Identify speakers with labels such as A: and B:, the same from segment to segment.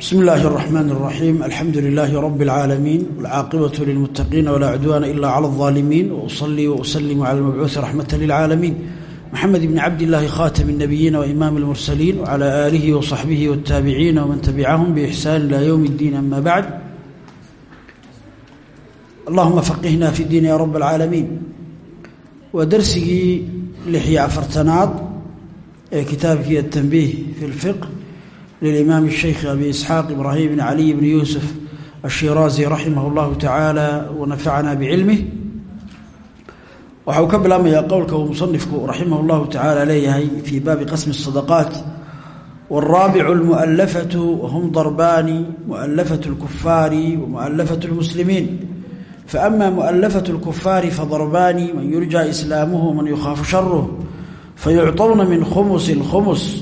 A: bsmi اllahi الرحmn الرaxيim alxamdu لilaahi rb العaalamiin wاlcaaqibaة lilmutaqiina wlaa cudwaana ila clى الظaalimiin wأصlii وأsلm عlى اlmabcuuثi raxmaة lilcaalamiin mxamed bn cabd اllahi khaatm الnabiyiina وإimaam اlmursaliin wعlى aalihi وصaxbihi wالtaabiciina wman tabicahum bإxsaan ilى ywm اddiin ama bacd allahuma faqihna fi اdiin ya rab اlcaalamiin waa dersigii lix iyo afartanaad ee kitaabkii aلtanbiih fi اlfiqh للإمام الشhيkh أbي إسحاaq إبراhيم بن علي بن يوسف الشhirازي رaحimه الله taعالى ونفعna بعilمه waxa uu ka bilaabmaya qowlka uu muصنifku raximah الlahu taعالى leeyahay fي baabi qasم الصدقاaت والرaaبع المؤلفة وهم ضربان مؤلفة الكفاar ومؤلفة المسلمين فأما مؤلفة الكفاar فضربان من يرجى إسلامه ومن يخاaf شhره فيعطون من khمس الخمس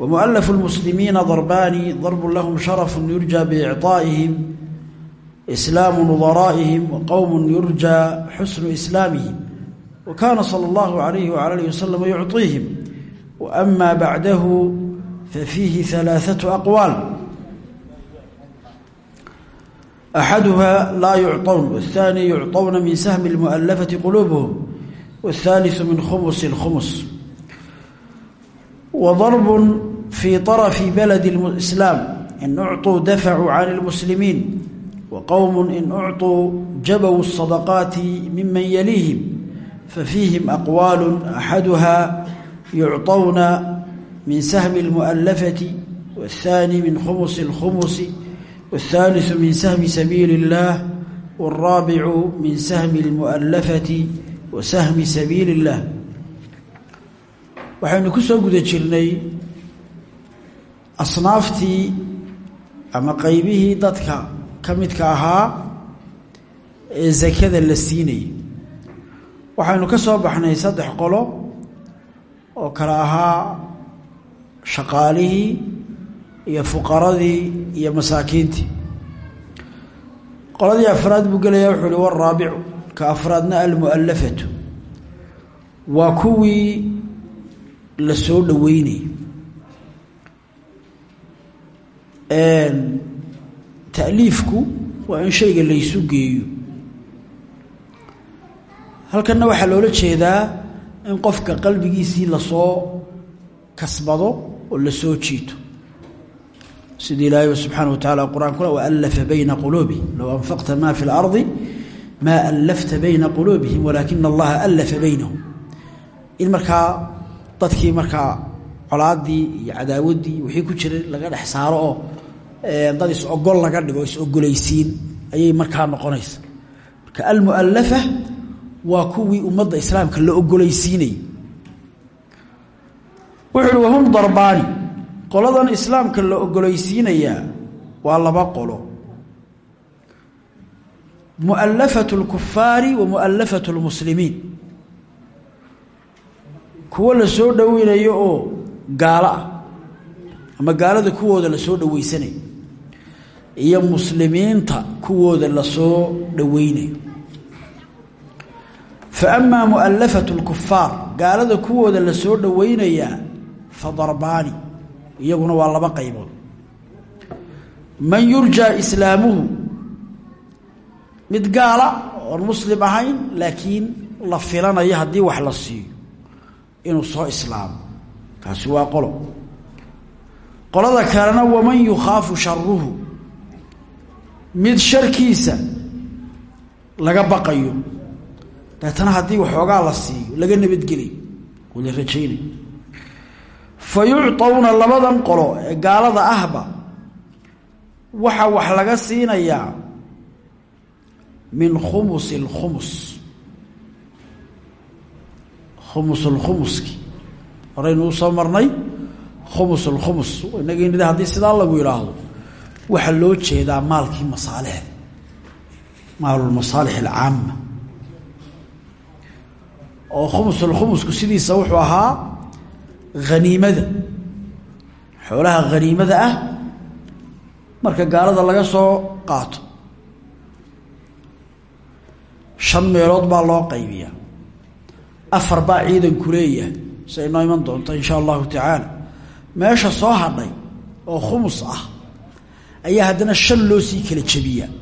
A: ومؤلف المسلمين ضربان ضرب لهم شرف يرجى بإعطائهم إسلام نظرائهم وقوم يرجى حسن إسلامهم وكان صلى الله عليه وعلى اله وسلم يعطيهم وأما بعده ففيه ثلاثة أقوال أحدها لا يعطون والثاني يعطون من سهم المؤلفة قلوبهم والثالث من خمس الخمس وضرب في طرف بلد الإسلام إن أعطوا دفعوا عن المسلمين وقوم إن أعطوا جبوا الصدقات ممن يليهم ففيهم أقوال أحدها يعطون من سهم المؤلفة والثاني من خمس الخمس والثالث من سهم سبيل الله والرابع من سهم المؤلفة وسهم سبيل الله waxaynu ku soo guda jirnay asnaaftii ama qaybihii dadka ka midka ahaa ee sakada la siinayay. Waxaynu ka soo baxnay saddex qolo oo kale ahaa shaqaalihii iyo fuqaradii iyo masaakiintii. Qoladii afraad buu gelaya wuxuu uhi waraabicu ka afraadna almu'allafatu. Waa kuwii la soo dhaweynayo ta'liifku waa in shayga laysu geeyo. Halkanna waxaa loola jeedaa in qofka qalbigiisii la soo kasbado oo la soo jiito. Sida ilaahay subxaana wa taعala qur'aankuna waalafa bayna quluubihim. Low anfaqta ma fi اlardi ma alafta bayna quluubihim walaakina allaha alafa baynahum. In markaa dadkii markaa colaadii iyo cadaawaddii wixii ku jiray laga dhex saaro dad is-ogol laga dhigo is-ogolaysiin ayay markaa noqonaysa. Marka almu'alafa waa kuwii ummadda islaamka la ogolaysiinayay wuxu uhi wahum darbaani. Qoladan islaamka la ogolaysiinayaa waa laba qolo. Mu'alafatu اlkufaari wa mu'alafatu اlmuslimiin kuwo la soo dhoweynayo oo gaalo ah. Ama gaalada kuwooda la soo dhaweysanayo iyo muslimiinta kuwooda la soo dhoweynayo fa amaa mu'alafatu اlkufaar gaalada kuwooda la soo dhoweynayaa fa darbaani iyaguna waa laba qaybood. Man yurjaa islaamuhu mid gaala oon muslim ahayn laakiin la filanayo haddii wax la siiyo inuu soo islaamo. Kaasi waa qolo. Qolada kalena waman yukhaafu sharuhu mid sharkiisa laga baqayo. Deetana haddii waxoogaa la siiyo laga nabadgelayo oo la rajaynayo fa yucطawna labadan qolo ee gaalada ahba waxa wax laga siinayaa min khumusi اlkhumus khumusulkhumuski horaynu u soo marnay khumusulkhumus inageynida haddii sidaa lagu yidhaahdo waxaa loo jeedaa maalkii masaalixda maalulmasaalix alcaama oo khumusulkhumusku sidiisa wuxuu ahaa haniimada xoolaha haniimada ah marka gaalada laga soo qaato. Shan meelood baa loo qaybiyaa. Afar baa ciidanku leeyahay si ay noo iman doonto insha allahu tacaala. Meesha soo hadhay oo khumus ah ayaa haddana shan loo sii kala jebiyaa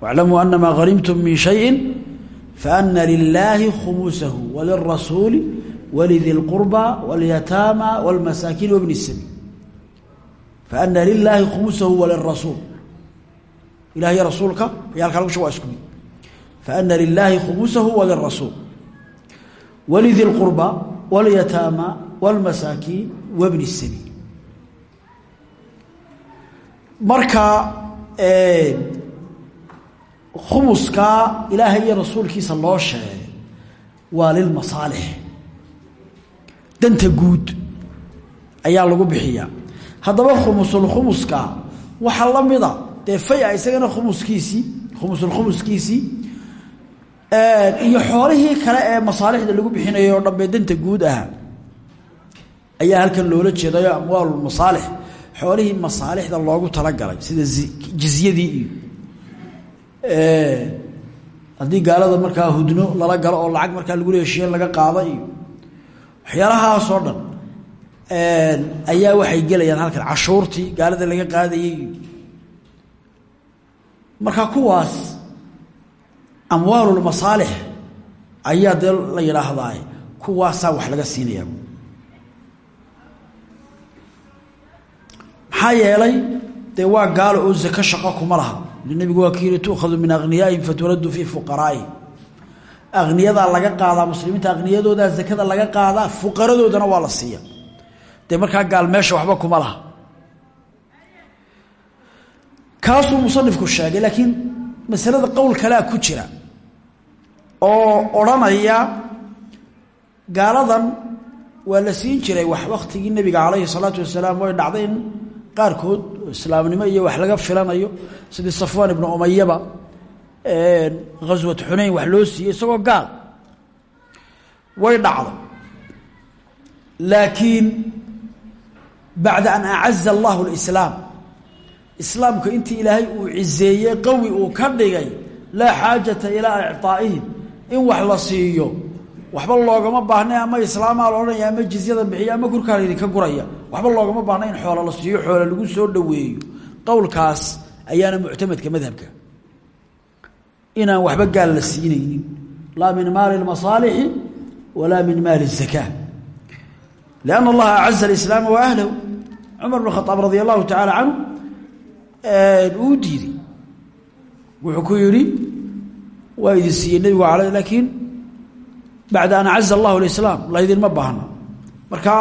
A: wاclamuu anamaa hanimtum min shayi faana lilaahi khumusahu walirasuuli walidi اlqurba wاlyataama wاlmasaakiin wbni الsabiil faana lilaahi khumusahu walirasuul ilahiy rasuulka aya halkaa lagu sheg waa isku mid faana lilaahi khumusahu walirasuul walidi اlqurba wاlyataama wاlmasaakiin wbni الsabiil marka khumuskaa ilaahay iyo rasuulkiisa loo sheegay waa lilmasaalix danta guud ayaa lagu bixiyaa. Haddaba khumusulkhumuska waxaa la mida dee faya isagana khumuskiisii khumusulkhumuskiisii iyo xoolihii kale ee masaalixda lagu bixinayay oo dhan danta guud aha ayaa halkan loola jeedayo amwaalulmasaalix xoolihii masaalixda loogu talagalay sida jizyadii iyo haddii gaalada markaa hudno lala galo oo lacag markaa lagu heshiiye laga qaada iyo waxyaalahaasoo dhan ayaa waxay gelayaan halkan cashuurtii gaalada laga qaadayay iyo. Marka kuwaas amwaalulmasaalix ayaa dee la yidhaahdaa kuwaasaa wax laga siinayaa maxaa yeelay dee waa gaalo oo zako shaqo kuma laha. Nabigu waa ki yii min akhniyaa'ihim faturaddu fii fuqaraa'ihim akhniyadaa laga qaadaa muslimiinta akhniyadoodaa zakada laga qaadaa fuqaradoodana waa la siiya. Dee markaa gaal meesha waxba kuma laha. Kaasuu musanifku sheegay laakiin masalada qowl kalea ku jira oo odhanaya gaaladan waa la siin jiray wax waktigii nebiga calayhi salaatu wasalaam way dhacday qaarkood islaamnimo iyo wax laga filanayo sidii safwaan ibnu umayaba ghaswat xunayn wax loo siiyey isagoo gaal. Way dhacday laakiin bacda an acaza allahu lislaam islaamka intii ilaahay uu cizeeyey qawi uu ka dhigay laa xaajata ilaa icطaa'ihim in wax la siiyo waxba loogama baahna ama islaamaa la odhanaya ama jizyada bixiya ama kurkaa laydinka guraya waxba loogama baahna in xoola la siiyo xoola lagu soo dhoweeyo qowlkaas ayaana muctamadka madhabka inaan waxba gaal la siinaynin laa min maali اmasaalixi walaa min maali الzaka lianna allaha acaza alislaama wa ahlahu cumar bn khaaab radi allahu tacaala canhu uu diiday wuxuu ku yihi waa idin siiyey nebigu al laakiin bacda an acaza allahu lislaam laydinma baahno marka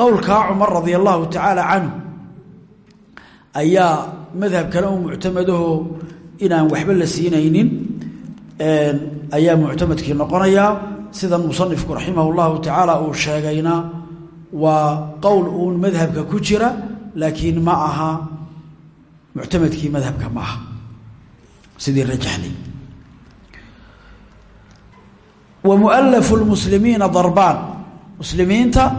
A: qowlkaa cumar radia allahu tacaala canhu ayaa madhabkana u muctamadaho inaan waxba la siinaynin ayaa muctamadkii noqonayaa sidan musanifku raximah llahu tacaala uu sheegayna waa qowl uun madhabka ku jira laakiin ma aha muctamadkii madhabka ma sidii rajaxday wa mualafu lmuslimiina darbaan. Muslimiinta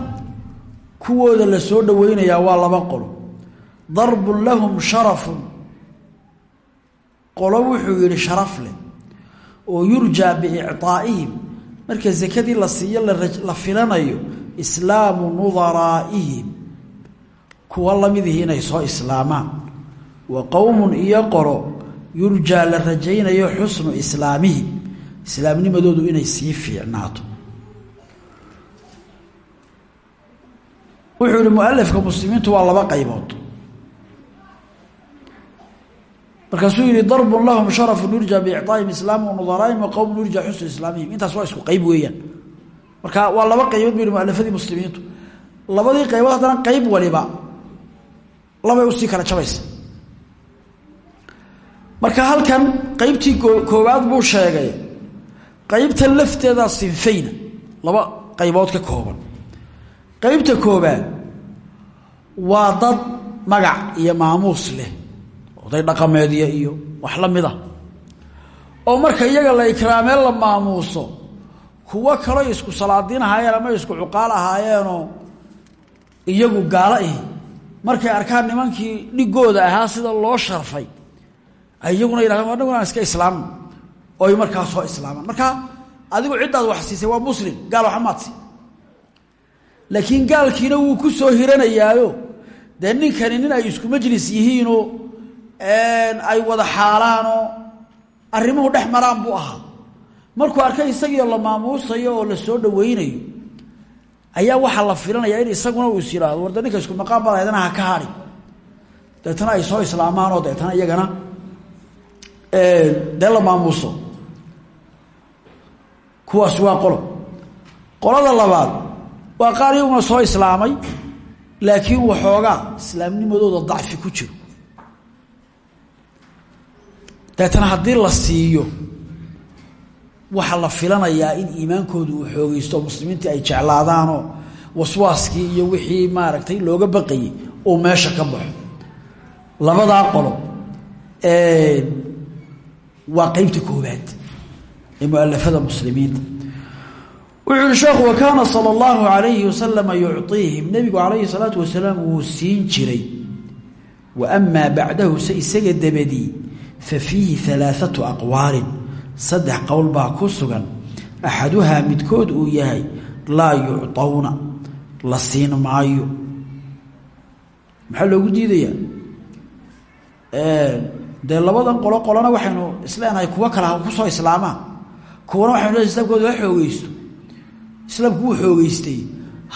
A: kuwooda la soo dhoweynayaa waa laba qolo. Darbun lahum sharafun. Qolo wuxuu yihi sharaf leh oo yurjaa biicطaa'ihim marka sakadii la siiyo la filanayo islaamu nudaraa'ihim. Kuwa lamidihi inay soo islaamaan. Wa qowmun iyo qolo yurjaa la rajaynayo xusnu islaamihim islaamnimadoodu inay sii fiicnaato. Wuxuu yihi mualafka muslimiintu waa laba qaybood. Markaasuu yihi darbun lahum sharafun yurja biicطaahim islaam nudaraahim wa qowmun yurja xusnu islaamihim. Intaas waa isku qayb weeyaan. Marka waa laba qaybood bu yihi mualafadii muslimiintu. Labadii qaybood haddana qayb waliba labay u sii kala jabaysa marka halkan qaybtii koowaad buu sheegay qaybta lafteeda sinfayna laba qaybood ka kooban. Qaybta koobaad waa dad magac iyo maamuus leh oday dhaqameedya iyo wax la mid a oo marka iyaga la ikraameen la maamuuso kuwo kaloo isku salaadiin ahaayeen ama isku cuqaal ahaayeenoo iyagu gaalo ahi markay arkaan nimankii dhigooda ahaa sida loo sharfay ay iyaguna yidhahdeen anaguna aan iska islaamno oy markaa soo islaamaan. Marka adigu ciddaad wax siisay waa muslim gaal waxamaadsi laakiin gaalkiina wuu ku soo hiranayaayo. Dee ninkani nin ay isku majlis yihiinoo ay wada xaalaanoo arrimuhu dhex maraan buu ahaa. Markuu arkay isagiio la maamuusayo oo la soo dhawaynayo ayaa waxaa la filanaya in isaguna uu is yidhaahdo warda isku maqaan ha ka hadhi deetana ay soo islaamaanoo deetana iyagana dee la maamuuso kuwaas waa qolo. Qolada labaad waa qaar iyaguna soo islaamay laakiin waxoogaa islaamnimadooda dacfi ku jiro. Deetana haddii la siiyo waxaa la filanayaa in iimaankoodu uu xoogeysto oo muslimiintii ay jeclaadaanoo waswaaskii iyo wixii maaragtay looga baqayay uu meesha ka baxo. Labadaa qolo waa qeybta koobaad ee mualafada muslimiinta. Wuxuu sheekhu wa kaana sala allahu alayhi wasalama yucطiihim nebigu calayhi salaatu wasalaam wuu siin jiray. Wa amaa bacdahu se isaga dabadii fa fiihi alaaatu aqwaalin. Saddex qowl baa ku sugan. Axaduhaa midkood uu yahay laa yucطawna la siin maayo. Maxaa loogu diidayaa? Dee labadan qolo qolona waxaynu isleenahay kuwo kale ha ku soo islaamaan kuwana waxaynu leeay islaamkooda ha xoogeysto islaamku wuu xoogeystay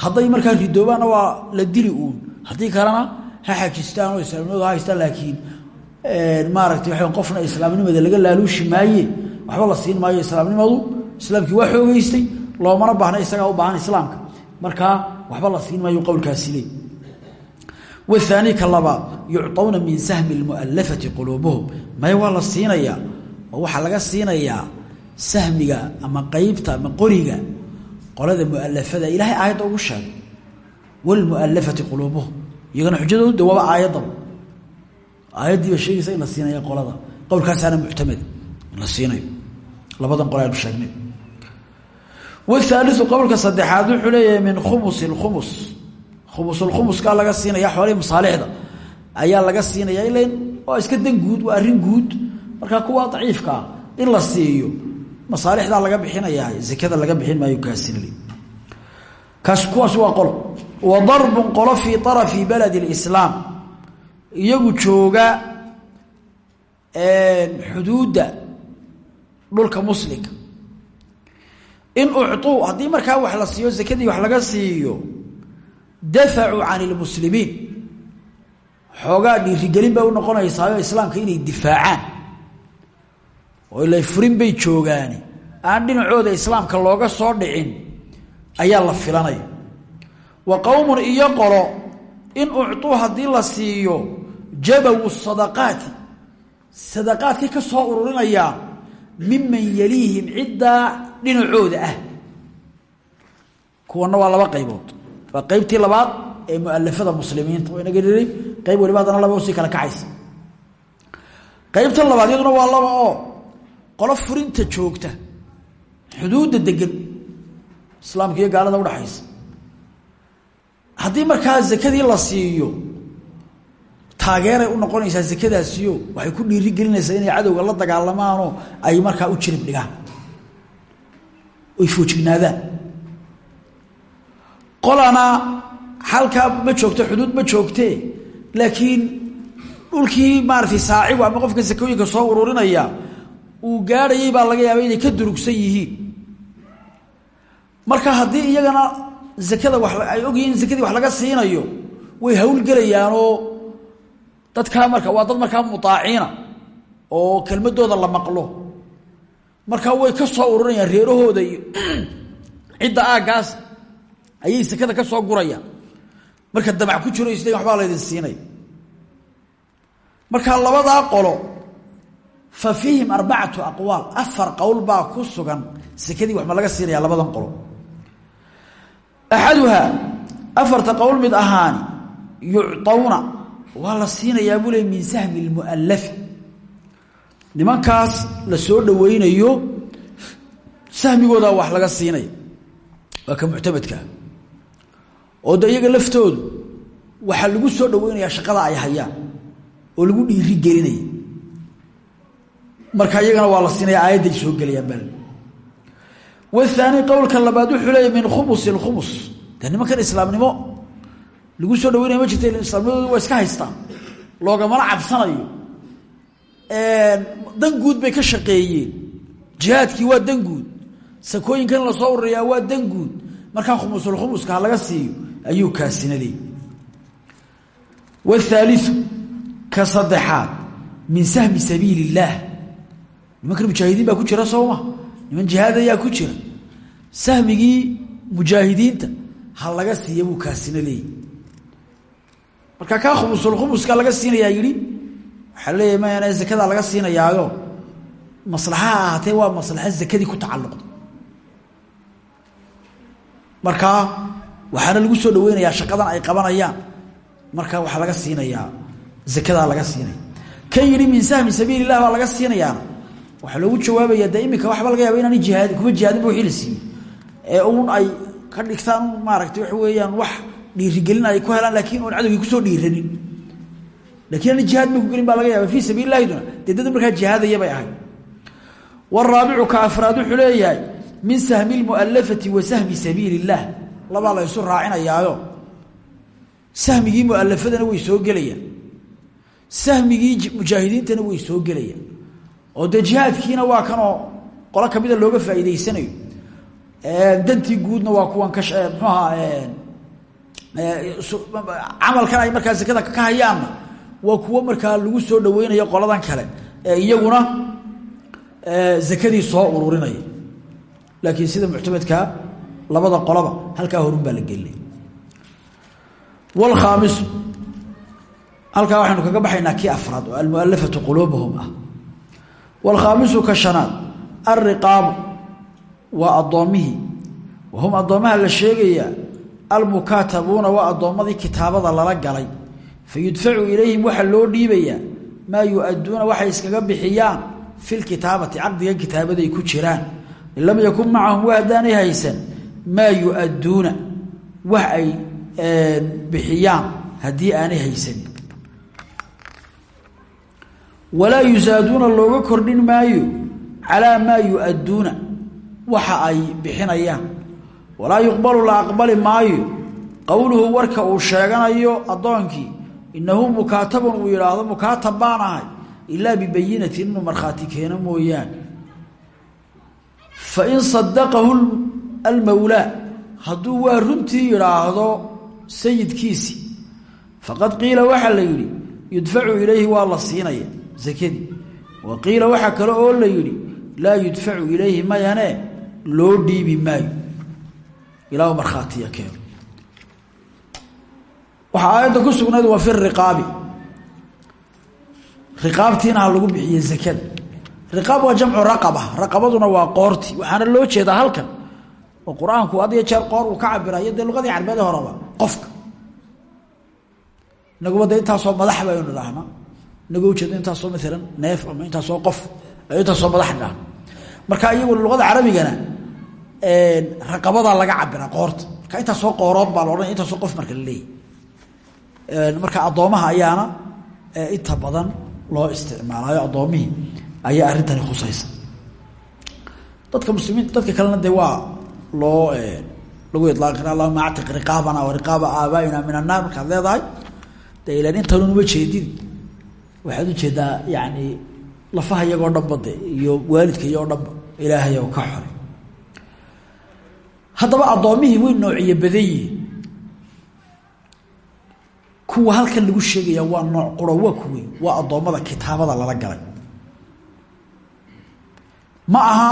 A: hadday markaa ridoobaanna waa la dili uun. Haddii kalena ha xajistaan oo islaamnimadu ha haystaan laakiin maaragtay waa qofna islaamnimada laga laaluushi maaye waxba la siin maayo islaamnimadu. Islaamkii waa xoogeystay loomana baahna isagaa u baahan islaamka. Markaa waxba la siin maayo qowlkaasi le. Wahaani ka labaad yucطawna min sahmi اlmualafati quluubuhum. Maya waa la siinayaa oo sahmiga ama qeybta ama qoriga qolada mualafada ilaahay aayadda ugu sheegay. Walmualafati quluubuhu iyagana xujadoodu de waaba aayaddaba aayaddiiba sheegaysa in la siinaya qolada. Qowlkaasaana muctamad. In la labadan qole aynu sheegnay. Wthaaliu qowlka saddexaad wuxuu leeyahay min khumusi lkhumus khumusulkhumuskaa laga siinaya xoolihii masaalixda. Ayaa laga siinaya ilan waa iska dan guud waa arrin guud. Markaa kuwa daciifka ah, in la siiyo masaalixdaa laga bixinayaa zakada laga bixin maayo kaasinle kaas kuwaas waa qolo. Wa darbun qolo fii arafi baladi اlislaam iyagu jooga xuduudda dhulka muslimka. In ucuu haddii markaa wax la siiyo zakadii wax laga siiyo dafacuu can ilmuslimiin xoogaa dhiirigelin bay unoqonaysaayo islaamka inay difaacaan oo ilay furin bay joogaani. Aan dhinacooda islaamka looga soo dhicin ayaa la filanaya wa qowmun iyo qolo in ucuu haddii la siiyo jabawu sadaqaati. Sadaqaadkii ka soo ururinayaa miman yaliihim ciddaa dhinacooda ah. Kuwana waa laba qaybood. Waa qaybtii labaad ee mualafada muslimiinta. Waynaga niray qayb waliba laba u sii kala kacaysa qaybta labaad iyaduna waa laba oo qolo furinta joogta xuduudda degan islaamka iyo gaalada udhaxaysa haddii markaa zakadii la siiyo taageeray u noqonaysaa zakadaasiyo waxay ku dhiiri gelinaysaa inay cadowga la dagaalamaanoo ay markaa u jirib dhigaan. Oy foojignaadaan qolana halkaa ma joogto xuduud ma joogtee laakiin dhulkii maaratay saacigu ama qofka sakooyinka soo ururinaya uu gaadhayay baa laga yaaba inay ka durugsan yihiin. Marka haddii iyagana zakada wa ay ogyihiin zakadii wax laga siinayo way hawlgelayaanoo dadkaa marka waa dad markaa mutaaciina oo kelmadooda la maqlo. Markaa way ka soo ururinayaan reerahooda iyo cidda aaggaas ayay sekada ka soo gurayaan. Marka damac ku jiro isla waxbaa laydin siinay. Marka labadaa qolo fa fiihim arbacatu aqwaal. Afar qowl baa ku sugan. Sekadii wax ma laga siinaya labadan qolo. Axaduhaa afarta qowl mid ahaani yucطawna waa la siinayaa buu le min sahmi اlmualafi nimankaas la soo dhawaynayo sahmigoodaa wax laga siinaya waa ka muctamadkaa oo de iyaga laftoodu waxaa lagu soo dhaweynayaa shaqada ay hayaan. Oo lagu dhiiri gelinaya marka iyagana waa la siinaya aayadday soo gelayaan bal. Wahaani qowlka labaad wuxuu leeya min khumusi lkhumus dee nimankan islaamnimo lagu soo dhaweynaya ma jirta islaamnimadooda waa iska haystaan loogamana cabsanayo. Dan guud bay ka shaqeeyeen. Jihaadkii waa dan guud. Sakooyinkan la soo ururiyaa waa dan guud. Markaa khumusulkhumuska ha laga siiyo ayuu kaasina leeyay wthaaliu ka saddexaad min sahmi sabiil illaah nimankan mujaahidiin baa ku jira sooma niman jihaad ayaa ku jira. Sahmigii mujaahidiinta ha laga siiya buu kaasina leeyay. Marka kaa khumusulkhumuska laga siinayaa yidhi waxaa leeyahy mayana laga siinayaayo? Maslaxa ha ahaatee waa maslaxo zakadii ku tacalluqda markaa waxaana lagu soo dhaweynayaa shaqadan ay qabanayaan. Marka waxaa laga siinayaa zakadaa laga siinaya. Kan yidhi min sahmi sabiili lah baa laga siinayaana waxaa loogu jawaabaya de waxba laga yaaba inaani jihaad kuma jihaadinba wixii la ee uun ay ka dhigtaan maaragtay waxa weeyaan wax dhiirigelin ay ku helaan laakiin oon cadowgii ku soo dhiiranin laakiin ani jihaad ba ku gelin baa laga yaaba fii sabiili lahiduna dee dad markaa jihaadaya bay ahayd. Waraabicu ka afraad wuxuu min sahmi lmualafati wa sahmi sabiili اllah labaa la ysu raacinayaayo sahmigii mualafadana way soo gelayaan. Sahmigii mujaahidiintana way soo gelayaan oo dee jihaadkiina waa kanoo qolo kamida looga faa'iideysanayo dantii guudna waa kuwan ka mxuaha camalkan ay markaa zakada ka hayaanna waa kuwo markaa lagu soo dhaweynayo qoladan kale. Ee iyaguna zakadii soo ururinaya. Laakiin sida muctamadkaa labada qolaba halkaa horun baa la gelinay wlkhaamisu halkaa waxaynu kaga baxaynaa kii afraad oo almualafatu quluubuhum ah wlkhaamisu ka shanaad alriqaabu waa addoommihii wahum addoommaha la sheegayaa almukaatabuuna waa addoommadii kitaabada lala galay fayudfacu ilayhim waxaa loo dhiibayaa maa yu-aduuna waxay iskaga bixiyaan fi lkitaabati caqdigan kitaabaday ku jiraan in lam yakun macahum wa haddaanay haysan maa yu-aduuna wax ay bixiyaan haddii aanay haysanin walaa yusaaduuna looga kordhin maayo calaa maa yu-aduuna waxa ay bixinayaan. Walaa yuqbalu la aqbali maayo. Qowluhu warka uu sheeganayo addoonkii inahu mukaatabun uu yidhaahdo mukaatab baan ahay ilaa bibayinatin inuu markhaati keeno mooyaane. Fain sadaqahu almawlaa hadduu waa runtii yidhaahdo sayidkiisii faqad qiila waxaa la yidhi yudfacu ilayhi waa la siinaya sakadii wa qiila waxaa kale oo la yidhi laa yudfacu ilayhi mayane loo dhiibi maayo. Ilaa markhaatiya keeno waxaa aayadda ku sugnayd waa fi riqaabi. Riqaabtiina lagu bixiye zakada riqaab waa jamcu raqaba. Raqabaduna waa qoorti. Waxaana loo jeedaa halkan. Oo qur'aanku had iyo jeer qoor uu ka cabirayo dee luqadii carbeed horeba qofka. Inaguba de intaasoo madax baynu idhaahnaa inagoo ujeedo intaasoo maalan neef ama intaasoo qof intaasoo madax idhaahna marka iyagu luqada carabigana raqabadaa laga cabiraa qoorta marka intaasoo qoorood baa laodhanaya intaasoo qof marka la leeyahy marka addoomaha ayaana inta badan loo isticmaalayo addoommihii ayaa arrintani khusaysa dadka muslimiinta dadka kalena dee waa loo lagu ilaaqin allahuma actiq riqaabana wa riqaaba aabaaina min annaar markaad leedahay dee ilan intanun uma jeedin waxaad u jeedaa yani lafaha iyagoo dhanba de iyo waalidka iyagoo dhanba ilaahay oo ka xore haddaba addoommihii way noociye badan yihiin. Kuwa halkan lagu sheegaya waa nooc quro waa kuwey waa addoommada kitaabada lala galay. Ma aha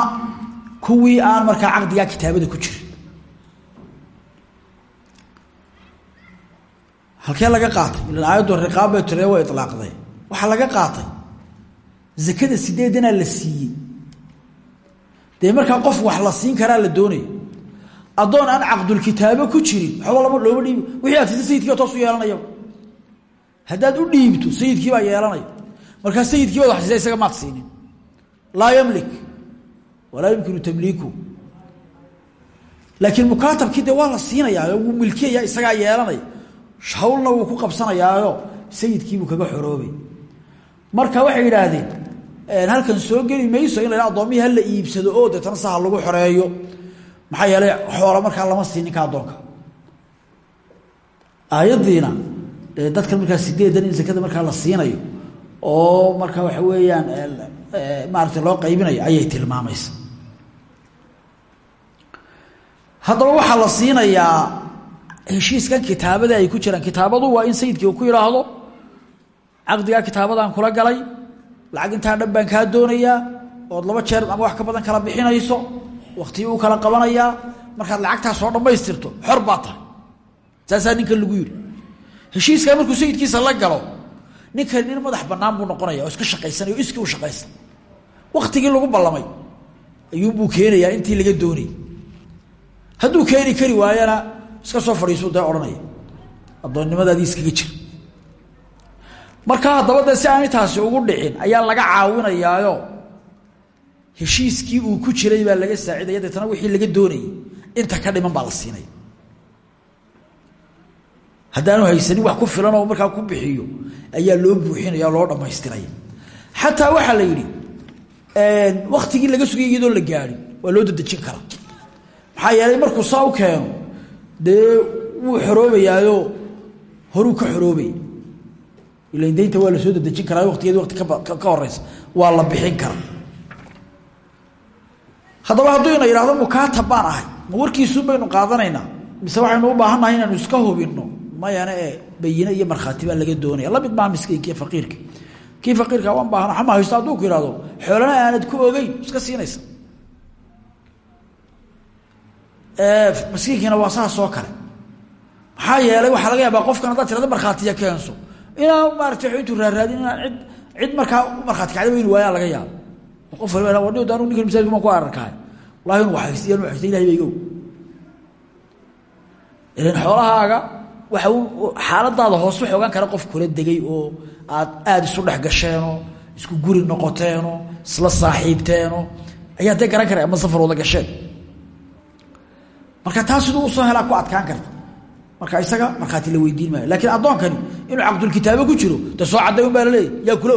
A: kuwii aan markaa caqdigaa kitaabada ku jirin. Halkee laga qaatay? Ilan aayaddu riqaab bay tire waa ilaaqday waxaa laga qaatay. Zakada sideedanaa la siiyey. Dee markaa qof wax la siin karaa la doonaya addoon aan caqdulkitaabo ku jirin waxba lama looma dhiibi wixii aad siisa sayidkiiba toosu yeelanaya haddaad u dhiibto sayidkii baa yeelanaya markaa sayidkii baad wax siisa isaga maad siinin. Yamlik walaa yumkinu tamliiku. Laakiin mukaatabkii dee waa la siinayaa wuu milkiyaya isagaa yeelanaya hawlna wuu ku qabsanayaayo sayidkiibuu kaga xoroobay marka waxay yidhaahdeen halkan soo geli mayso in la yha addoommihii hala iibsado oo deetana saha lagu xoreeyo. Maxaa yeelay xoola markaa lama sii ninka addoonka. Aayaddiina dadkan markaa sideedan in sakada markaa la siinayo oo marka waxa weeyaan maarata loo qaybinayo ayay tilmaamaysa. Haddaba waxaa la siinayaa heshiiskan kitaabada ay ku jiraan. Kitaabadu waa in sayidkii ku yidhaahdo caqdigaa kitaabadaan kula galay lacag intaa dhan baan kaa doonayaa ood laba jeer ama wax ka badan kala bixinayso waktigii uu kala qabanayaa markaad lacagtaas soo dhammaystirto xor baa tahay. Saasaa ninkan lagu yidhi. Markuu sayidkiisa la galo ninkan nin madax bannaan buu noqonaya oo iska shaqaysanaya o u shaqaysan. Waktigii lagu ballamay ayuunbuu keenayaa intii laga doonayay. Hadduu keeni kari waayana iska soo fadhiisuu dee odhanaya. Addoonnimadaadii iskaga jir markaa haddaba dee si aan intaasi ugu dhicin ayaa laga caawinayaayo. Heshiiskii uu ku jiray baa laga saacidaya deetana wixii laga doonayay. Inta ka dhiman baa la siinaya haddaanu haysanin wax ku filan oo markaa ku bixiyo ayaa loo buuxinaya loo dhammaystiraya xataa waxaa la yidhi waktigii laga sugay iyadoo la gaadhin waa loo dadejin karaa maxaa yeelay markuu saa keeno dee wuu xoroobayaayo horuu ka xoroobaya ilan daynta waa la soo dadejin karaa waqtigeedi waqti ka horeysa waa la bixin karaa. Haddaba hadduu ina yidhahdo mukaatab baan ahay ma baynu qaadanaynaa mise waxaynu u baahannahay inaanu iska hubinno? Mayana ee bayine iyo markhaati baa laga doonaya. Lamid maa miskiinki faqiirka. Kii faqiirka waan baahana ama haysto hadduu ku xoolana aanad ku ogeyn iska siinaysa. Miskiinkiina waa saas oo kale. Maxaa yeelay waxaa laga yaabaa qofkan haddaad tirado markhaatiya keenso inaan maarata intuu raaraadin inaan id cid markaa markhaati kacda weyni waayaan laga yaabo qof waliba wadhi daanu ninkan masaajidka maan ku ararkahay. Wallahi inu haysta inu haysta ilahay ba igow. Ilan xoolahaaga waxa xaaladaada hoos wax ogaan kara qof kula degay oo aad aada isu dhex gasheenoo isku guri noqoteenoo isla saaxiibteenoo ayaa dee garan kara ama safar wada gasheen. Marka taa siduu u soo helaa ku adkaan karta. Marka isaga markhaati la weydiin maayo. Laakiin addoonkani inuu caqdulkitaabo ku jiro de soo cadday baa laleeyahy yaa kula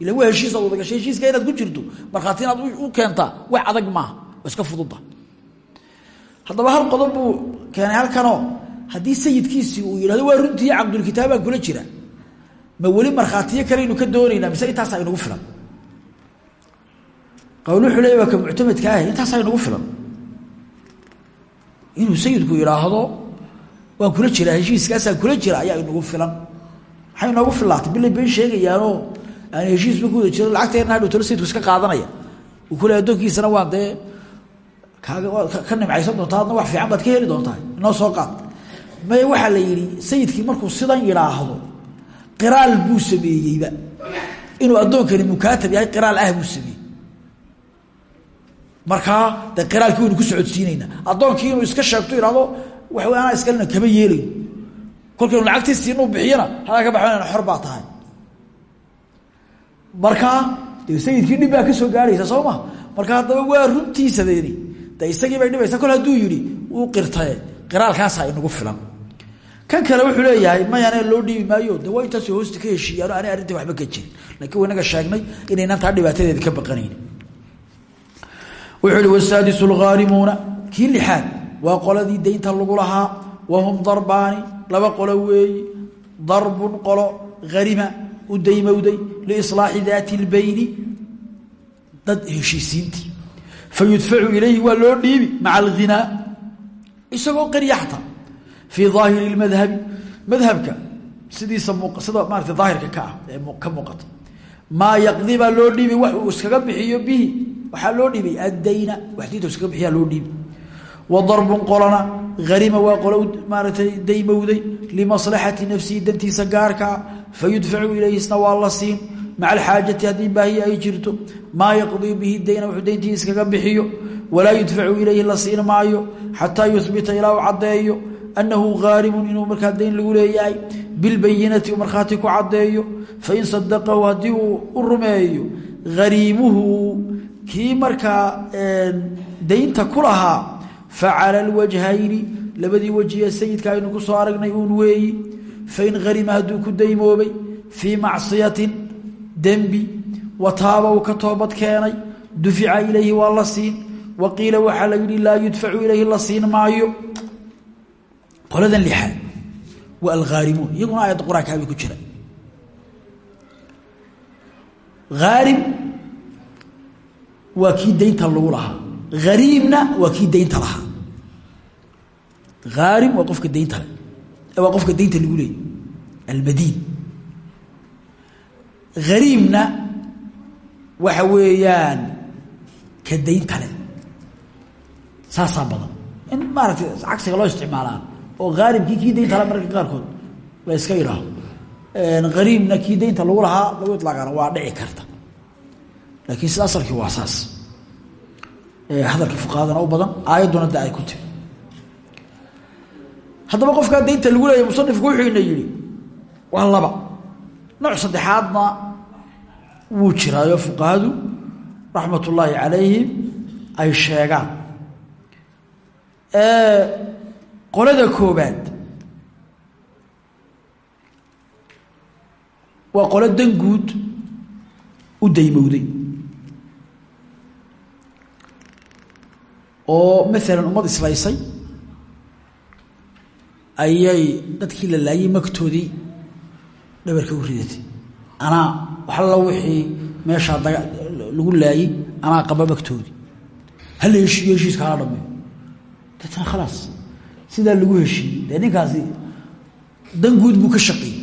A: ila waa heshiis aad wada gashay heshiiska inaad ku jirto markhaati inaad u keentaa wax adag maaha iska fududda haddaba hal qodob buu keenay halkanoo haddii sayidkiisii uu yidhahdo waa runtii caqdulkitaabaan kula jira ma weli markhaatiyo kaleynu ka doonaynaa mise intaasaa inagu filan. Qawl wuxuu leey waa ka muctamadka ah intaasaa inagu filan. Inuu sayidku yidhaahdo waan kula jiraa heshiiskaasaan kula jira ayaa inagu filan maxay inoogu filaatay bilay been sheegayaanoo aan heshiisba ku wada jiro lacagteena hadhow talo sayidku iska qaadanaya. Uu kule addoonkiisana waan dee kaaga ka nimcaysan doontaa adna wax fiican baad ka heli doontaa inoo soo qaad. Maya waxaa la yidhi sayidkii markuu sidan yidhaahdo qiraal buu sameeyeyba inuu addoonkani mukaatab yahay qiraal ah buu sameeyey. Markaa de qiraalkii waynu ku socodsiinaynaa addoonkii inuu iska sheegto ihahdo waxa wey anaa iskalena kama yeelayn kolkaynu lacagtiisii inuu bixiyana halkaa ka xor baa tahay. Markaa dee sayidkii dhib baa ka soo gaaraysa soo ma? Marka haddaba waa runtiisadeeni de isagii bay dhibaysa kol hadduu yidhi uu qirtaye qiraalkaasaa inagu filan. Kan kale wuxuu leeyahay mayane loo dhiibi maayo. De waa hoosta ka heshiiyaano aanay arrinta waxba ka jirin. Laakiin waynaga sheegnay inaynan taa dhibaatadeeda ka baqanayn. Wuxuu ihi wasaadisu lghaarimuuna kii lixaad waa qoladii daynta lagu lahaa. Wahum darbaani laba qolo weeyi darbun qolo harima u daymowday liislaaxi daati lbayni dad heshiisiintii fayudfacu ilayhi waa loo dhiibi maca alghinaa isagoo qariya xataa fii daahiri lmadhabi madhabka sidiisa sida maarata daahirka ka ah ee ka muuqata. Maa loo dhiibi wax iskaga bixiyo bihi waxaa loo dhiibay addayna wax iskaga bixiyaa loo dhiibi wa darbun qolana harima waa qolo maaratay daymowday limaslaxati nafsihi dantiisa gaarkaa fayudfacu ilayhi isna waa la siin. Maca alxaajati haddii baahiya ay jirto maa yaqdii bihi dayna wuxuu dayntii iskaga bixiyo. Walaa yudfacu ilayhi la siin maayo xataa yuhbita ilaa uu caddeeyo. Annahu haarimun inuu markaa dayn lagu leeyahay. Bilbayinati u markhaati ku caddeeyo. Fain sadaqahu haddii uu u rumeeyo kii markaa daynta ku facala alwajhayni labadii wejiye sayidka aynu ku soo aragnay uun weeyi fain harima hadduu ku daymoobay fii macsiyatin dembi wa taaba uu ka toobad keenay dufica ilayhi waa la siin wa qiila waxaa la yidhi laa yudfacu ilayhi la siin maayo qoladan lixaad waa alghaarimuun iyaguna aayadda qur'aankaabay ku waa kii daynta lagu waa kii haarim waa qofka daynta le waa qofka daynta lagu leeyay almadiin hariibna waxa weeyaan ka daynta le saasaa badan. In maaragtay cagsiga loo isticmaalaa oo haalibkii kii daynta le mararka qaarkood la iska yidhaaho hariibna kii daynta lagu lahaa lagu ilaaqana waa dhici karta. Laakiin sida asalkii waa saas. Hadalka fuqahadana u badan aayadduna de ay haddaba qofkaa daynta lagu leeyahy musanifku wuxuu ina yidhi waa laba. Nooc saddexaadna wuu jiraayo fuqahadu raxmat ullaahi calayhim ay sheegaan. Qolada koobaad waa qolo danguud u daymowday. Oo maalan ummad islaysay ayay dadkii la laayay magtoodii dhabarka u ridatay anaa waxalla wixii meeshaa lagu laayey anaa qaba magtoodii. Hala heshiiyo heshiiska hala dhameeyo deetana khalaas sidaa lagu heshiiyey. Dee ninkaasi dan guud buu ka shaqeeyey.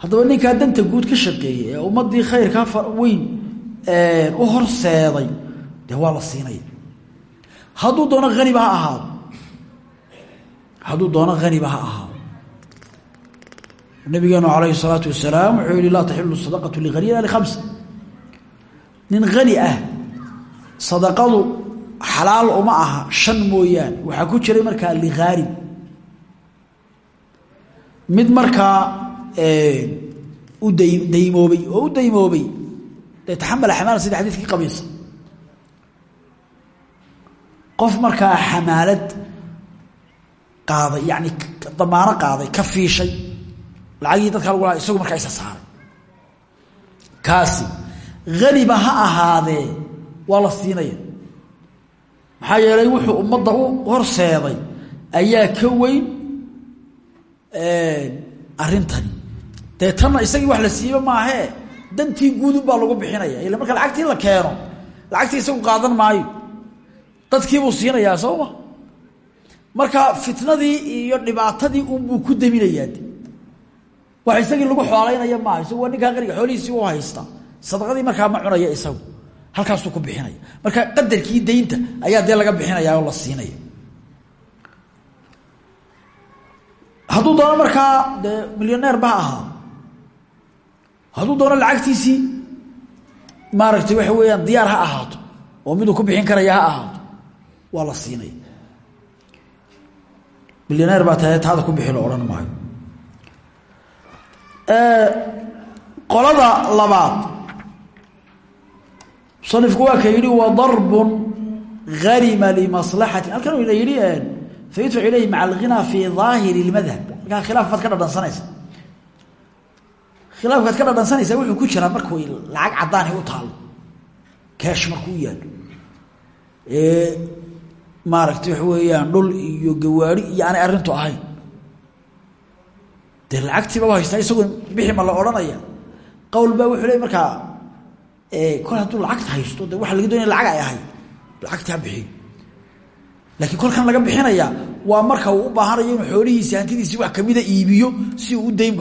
A: Haddaba ninkaa danta guud ka shaqeeyey ee ummaddii khayrkaa weyn u horseeday dee waa la siinaya. Hadduu doono haniba ha ahaado hadduu doono haniba ha ahaado. Nabigeenu calayhi الsalaatu wasalaam wuxuu yihi laa taxilu sadaqatu lighani ila likhamsa nin hani ah sadaqadu xalaal uma aha shan mooyaane waxaa ku jiray markaa lihaarib mid markaa u daymoobay oo u daymoobay dee taxamala xamaala sida xadiidkii qabiisa qof markaa xamaalad qaaday yani damaano qaaday ka fiishay. Lacagii dadka lagu lahaa isagu markaa isa saaray. Kaasi haniba ha ahaadee waa la siinaya maxaa yeelay wuxuu ummadda u horseeday ayaa ka weyn arrintani. Dee tanna isagii wax la siiba maahee dantii guudun baa lagu bixinaya. Ila marka lacagtii la keeno lacagtii isagu qaadan maayo. Dadkiibuu siinayaa sooma marka fitnadii iyo dhibaatadii unbuu ku daminayaa wax isagii lagu xoolaynaya maaha isagu waa ninkaa qariga xoolihiisii u haysta. Sadaqadii markaa ma cunaya isagu. Halkaasuu ku bixinaya. Marka qadarkii daynta ayaa dee laga bixinaya oo la siinaya. Hadduu doono markaa dee milyoneer ba ha ahaa doono lacagtiisii maaragtay waxa weeyaan diyaar ha ahaato. Oo miduu ku bixin karaya ha ahaato. Waa la siinaya milyoneer baa tahay taada ku bixi la odhan maayo. Qolada labaad. Musanifku waa ka yidhi wa darbun harima limaslaxati halkan ina yidhi fayudfac ilayhi maca alghinaa fi daahiri اlmadhab markaa khilaaf baad ka dhadhansanaysa. Khilaafkaad ka dhadhansanaysaa wuxuu ku jiraa markuu lacag caddaani u taalo. Keesh markuu yaalo maaragtay waxa weeyaan dhul iyo gawaari iyo aanay arrintu ahayn. Dee lacagtiiba u haystaa isagu bixi la odhanaya. Qowl baa wuxuu leey markaa kol hadduu lacagta haysto de waxa laga doonaya lacag ay ahayd. Lacagtii ha bixiyo laakiin kolkan laga bixinayaa waa marka uu u baahanayo inuu xoolihiisi hantidiisi wax kamida iibiyo si uu u dayn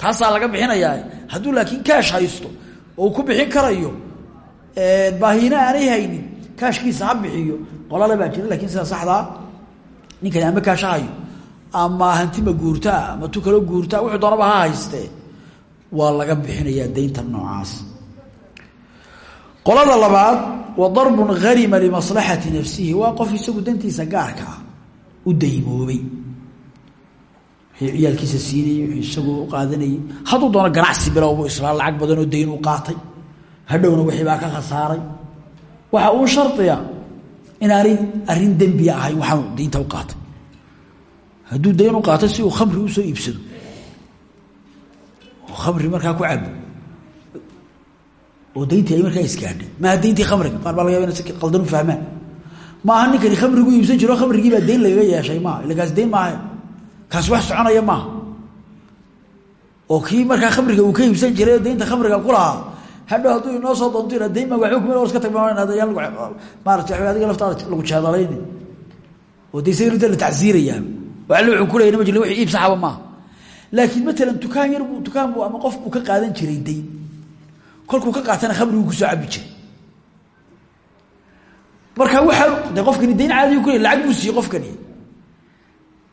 A: baxo laga bixinayaa. Hadduu laakiin kaash haysto oo ku bixin karayo baahina aanay haynin kaashkiisa ha bixiyo qolale baa jira lakiin sida saxdaa ninkani ama kaasha hayo ama hantima guurtaa ama tu kalo guurtaa wuxuu doonaba ha haystee waa laga bixinayaa daynta noocaas. Qolada labaad wa darbun harima limaslaxati nafsihi waa qof isagu dantiisa gaarka ah u daymoobay wixii ciyaalkiisa siinayey wixii isagu u qaadanayey hadduu doono ganacsi bilowbu islaa lacag badanoo dayn u qaatay. Hadhowna wixii baa ka khasaaray waxa uu shardiya inaanay arrin dembiya ahayn waxaanu daynta u qaatay. Hadduu dayn u qaato si uu khamri u soo iibsado. Oo khamri markaa ku cabo. Oo dayntii ay markaa isgaadhay maaha dayntii khamriga qaar baa laga yaba qaldan u fahmaan. Maaha ninkani khamrigu iibsan jiro khamrigii baa dayn lagaga yeeshay maaha ila kaas dayn kaasi wax soconaya maaha oo kii markaa khamriga uu ka iibsan jiray daynta khamriga ku hadhow hadduu inoo soo doonto ina dayn ma waxba kuma iska tagmayaan maarata adiga laftaada lagu jeedalayni oo de isaga inta la tacsiirayaa alle wuxuu ku leeyay ma jiro wixii iib saxaba maaha laakiin matalan dukaan yar buu dukaan buu ama qof buu ka qaadan jiray dayn kolkuu ka qaatana khamriguu ku soo cabi jiray. Marka waxaa de qofkani dayn caadiyu ku lacag buu siiyey qofkani.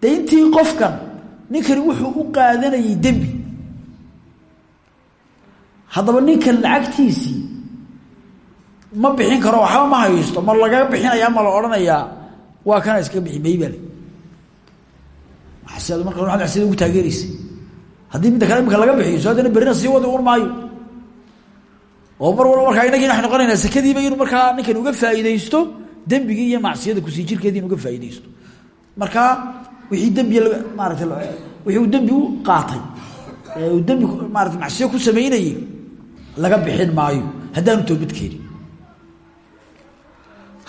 A: Dayntii qofkan ninkani wuxuu u qaadanayay dembi haddaba ninkan lacagtiisii ma bixin karo waxba ma haysto ma laga bixinaya ma la odhanayaa waa kana iska bixi maybale ad marka sida ugu taageeraysa. Haddii midda kale imika laga bixiyo so haddana berrina sii wadi un maayo oo mar walba markaa inagii waxay noqonaynaa sekadiiba inuu markaa ninkan uga faa'iidaysto dembigii iyo macsiyada ku sii jirkeedii uga faa'iidaysto. Markaa wixii dembiya maarata wixii uu dembi u qaatay dembi macsiyo ku samaynayey laga bixin maayo. Haddaanu toobad keenin.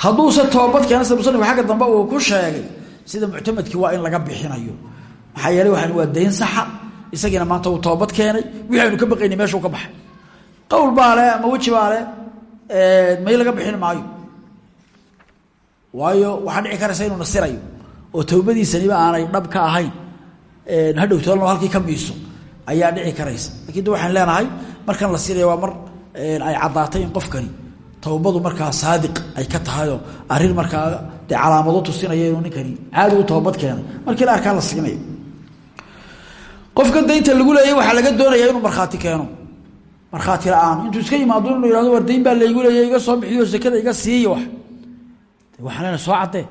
A: Hadduuse toobad keena sida musanifka xagga uu ku sheegay sida muctamadkii waa in laga bixinayo. Maxaa yeeley waxaan waa dayn saxa. Isagiina maanta uu toobad keenay. Wixii aynu ka baqaynay meeshuu ka baxay. Qowl baa le ama weji baa le may laga bixin maayo. Waayo waxaa dhici karaysa inuu nasirayo oo towbadiisaniba aanay dhab ka ahayn. Hadhow toolno halkii ka miiso. Ayaa dhici karaysa. Lakin de waxaan leenahay markan la siraya waa mar ay caddaatay in qofkani. Towbadu markaa saadiq ay ka tahayoo arrin markaa dee calaamado tusinaya inuu ninkani caadi u toobad keenay markii la arkaa la siinayo. Qofka daynta lagu leeyay waxaa laga doonayaa inuu markhaati keeno. Markhaati la'aan. Intuu iska yimaado inuu yihahdo war dayn baa laygu leeyay iga soo bixiyo sekada iga siiya wax. Waxaan soo caddee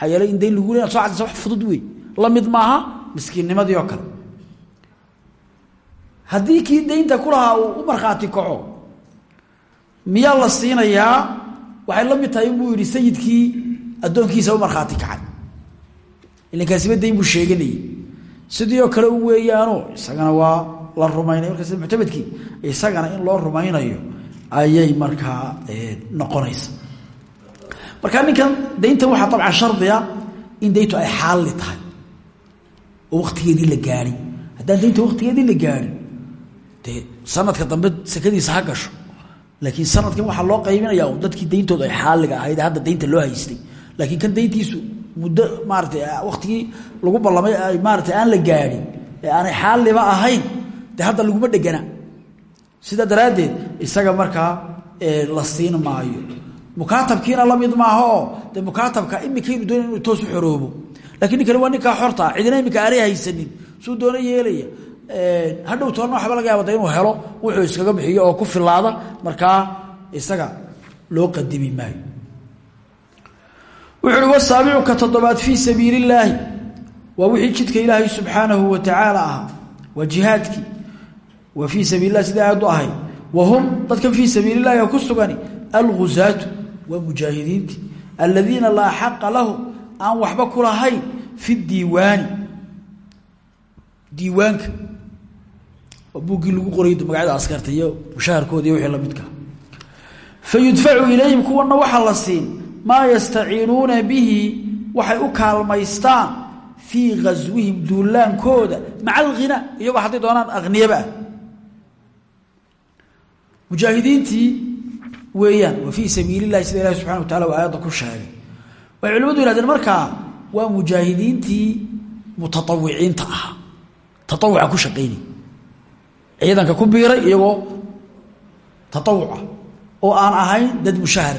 A: maxaa in dayn lagu leeya soo caddaysa wax fudud wey la mid maaha miskiinnimadii oo kale haddii kii daynta ku lahaa uu u markhaati kaco miyaa la siinayaa? Waxay la mid tahay buu yihi sayidkii addoonkiisa u markhaati kacay. Ilinkaasiba dayn buu sheeganayay. Sidii oo kale u weeyaano isagana waa la rumaynay. Marka sida isagana in loo rumaynayo ayay markaa noqonaysa. Marka ninkan dayntan waxaa dabcan shardiga in dayntu ay xaalli tahay. Oo waktigeedii la gaadhay haddaan daynta waktigeedii la gaadhin sanadka dambe sekadiisa ha gasho. Laakiin sanadkan waxaa loo qaybinaya dadkii dayntooda ay xaaliga ahayd hadda daynta loo haystay. Laakiin kan dayntiisu muddo maaratay waktigii lagu ballamay ay maaratay aan la gaadhin ee aanay xaaliba ahayn dee hadda laguma dhegana. Sidaa daraaddeed isaga markaa la siin maayo. Mukaatabkiina la mid maaha oo dee mukaatabka imikaynu doona inuu toos xoroobo. Lakin ninkani waa ninkaa xortaa cidina imika aanay haysanin suu doona yeelaya hadhow toonna waxba laga yaabada inuu helo wuxuu iskaga bixiyo oo ku filaada markaa isaga loo qadimi maayo. Wuxu uhi wasaabicu ka toddobaad fii sabiili illaahi waa wixii jidka ilaahay subxaanahu wa tacaala ahaa waa jihaadkii. Wa fii sabiili lah sida aad wa dadkan fii sabiili llahi ku sugani alguzaatu waa mujaahidiintii. Aladiina laa xaqa lahum aan waxba ku lahayn fi diiwaani. Diiwaanka buuggii lagu qoray magacyada askarta iyo mushaharkooda wixii lamidka fa yudfacu ilayhim kuwana waxaa la siin maa yastaciinuuna bihi waxay u kaalmaystaan fii ghaswihim duulaankooda maca alghina iyagoo hadday doonaan akhniyaba ah mujaahidiintii weeyaan wa fii sabiili llahi sida ilahi wa tacala waa aayadda ku sheegay. Waxay culimadu yihahdeen markaa waa mujaahidiintii mutaawiciinta ahaa. Taawuca ku shaqaynay ciidanka ku biiray iyagoo taawuca oo aan ahayn dad mushahar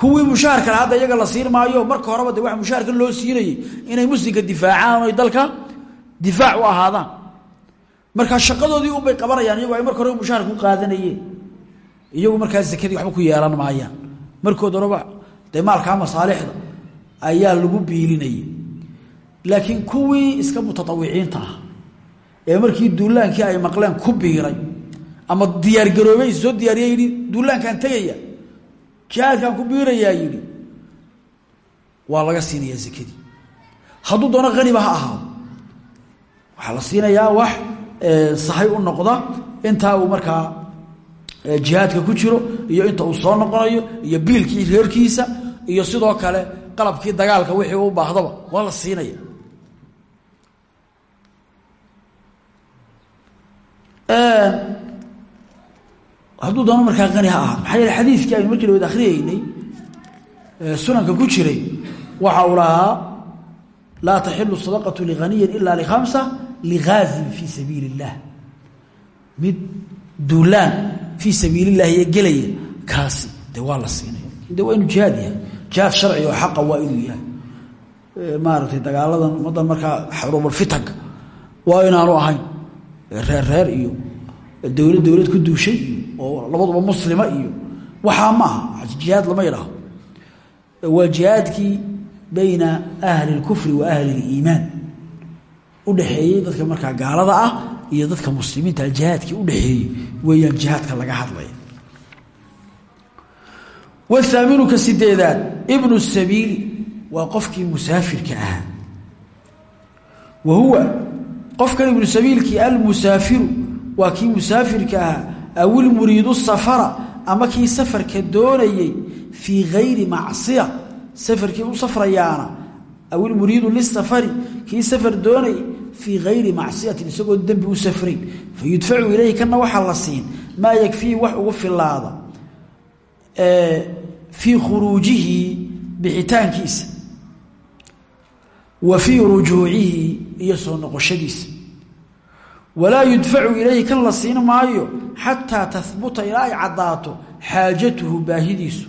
A: kuwii mushaharkale hadda iyaga la siin maayo marka horeba de waa mushaharkan loo siinayey inay muslimka difaacaan oy dalka difaac u ahaadaan. Markaa shaqadoodii unbay qabanayaan iyagoo ay marka hore mushaharka u qaadanayeen. Iyagu markaa zakadii waxba ku yeelan maayaan. Markood horeba dee maalkaa masaalixda ayaa lagu biilinayay. Laakiin kuwii iska mutaawiciinta ah ee markii duulaankii ay maqleen ku biiray ama diyaargaroobay soo diyaariya yidhi duulaankaan tegaya jihaadkaan ku biirayaa yidhi waa laga siinayaa zakadii. Hadduu doono haniba ha ahaado. Waxaa la siinayaa wax sahay u noqda intaa uu markaa jihaadka ku jiro iyo inta uu soo noqonayo iyo biilkii reerkiisa iyo sidoo kale qalabkii dagaalka wixii u baahdaba waa la siinaya hadduu doono markaa qani ha ahaa maxaa yeele xadiidkii aynu markii lawad akriyeynay sunanka ku jiray waxa uu lahaa laa taxilu sadaqatu lighaniyin ila likhamsa ligaazin fii sabiili اllah mid duulaan fii sabiili llahi ee kaasi de waa la siinaya de waa inu jihaad yahay. Jihaad sharci oo xaqa waa inuu yahay. Maaragtay dagaaladan ummaddan markaa xuruubulfitanka waa inaanu ahayn reer reer iyo dowlad dowlad ku duushay iyo oo labaduba muslima iyo waxaa ma aha. Jihaad lama yidhaaho waa jihaadkii bayna ahli اlkufri wa ahli اliimaan udhaxeeyey dadka markaa gaalada ah iyo dadka muslimiinta. Jihaadkii udhaxeeyey weeyaan jihaadka laga hadlaya wthaaminu ka sideedaad ibnu sabiili waa qofkii musaafirka ahaa. Wa huwa qofkan ibnu sabiilkii almusaafiru waa kii musaafirka ahaa aw ilmuriidu safara ama kii safarka doonayey fii gayri macsiya safarkii u safrayaana aw ilmuriidu lisafari kii safar doonayay fii gayri macsiyatin isagoo dembi u safrayn fa yudfacu ilayhi kana waxaa la siin maa yakfiihi wax ugu filaada fii khuruujihi bixitaankiisa. Wa fii rujuucihi iyo soo noqoshadiisa walaa yudfacu ilayhi kan la siin maayo xataa tahbuta ilaa ay caddaato xaajatuhu baahidiisu.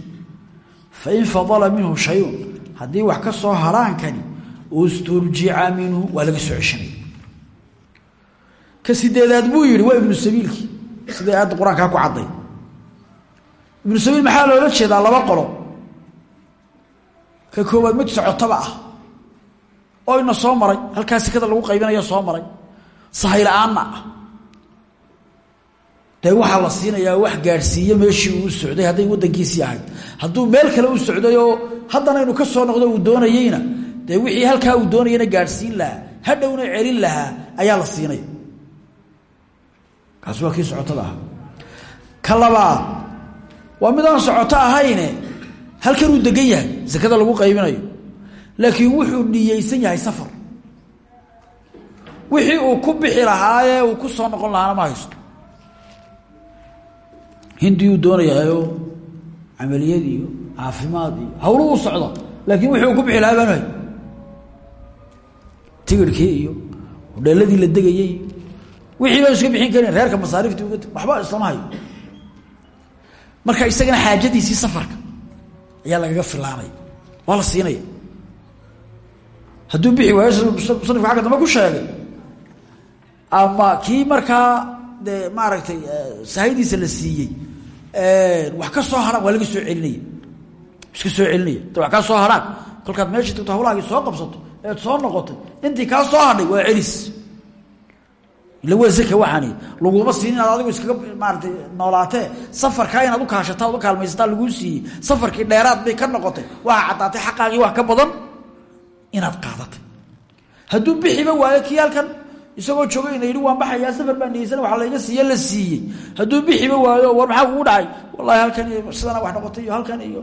A: Fain fadala minhu shayun. Haddii wax ka soo haraankani usturjica minhu waa laga soo ceshanaya ka sideedaad buu yidhi waa ibnu sabiilkii. Siday aadda qur'aankaa ku cadday? Ibnu sabiil maxaa loola jeedaa laba qolo? Ka koowaad mid socotaba ah. Oo ina soo maray halkaa sekada lagu qaybinaya soo maray sahayla-aanna ah dee waxaa la siinayaa wax gaadhsiiye meeshii uu socday hadday waddankiisii ahayd. Hadduu meel kale u socday oo haddana inu ka soo noqdo uu doonayeyna dee wixii halkaa uu doonayana gaadhsiin lahaa hadhowna celin lahaa ayaa la siinaya. Kaasi waa kii socotada ah. Ka labaad waa mid socoto ahayne halkan uu degan yahay sakada lagu qaybinayo. Laakiin wuxuu niyeysan yahay safar wixii uu ku bixi lahaayee uu ku soo noqon lahaana ma haysto. Hindiyuu doonayahayoo camaliyad iyo caafimaad iyo hawlu u socdo laakiin wixii uu ku bixi lahaa baanu hay tigirhkii iyo hodheeladii la degayey wixii baan iska bixin karin reerka masaariftii uga waxba islama hayo. Marka isagana xaajadiisii safarka ayaa lagaga filaanaya waa la siinaya. Hadduu bixi waayo musanifku agga dambe ku sheegay ama kii markaa dee maaragtay sahaydiisa la siiyey wax ka soo haraan waa laga soo celinaya iska soo celinaya da kaa soo haraan. Kolkaad meeshii tagto hawlahaagii soo qabsato eed soo noqotay. Intii kaa soo hadhay waa celis. Ila waa zaka waxaani laguma siin inaad adigu iskaga maaratay noolaatee. Safarkaa inaad u kaashata ad u kaalmaysataa laguu siiyey. Safarkii dheeraad bay ka noqotay. Waxaa caddaatay xaqaagii wax ka badan inaad qaadatay. Hadduu bixiba waayo kii isagoo joogay ina yidhi waan safar baa niyeysan waxa layga siiye la siiyey. Hadduu bixiba waayo war maxaa kugu dhacay? Wallahi halkan iyo sidana wax noqotay iyo halkan iyo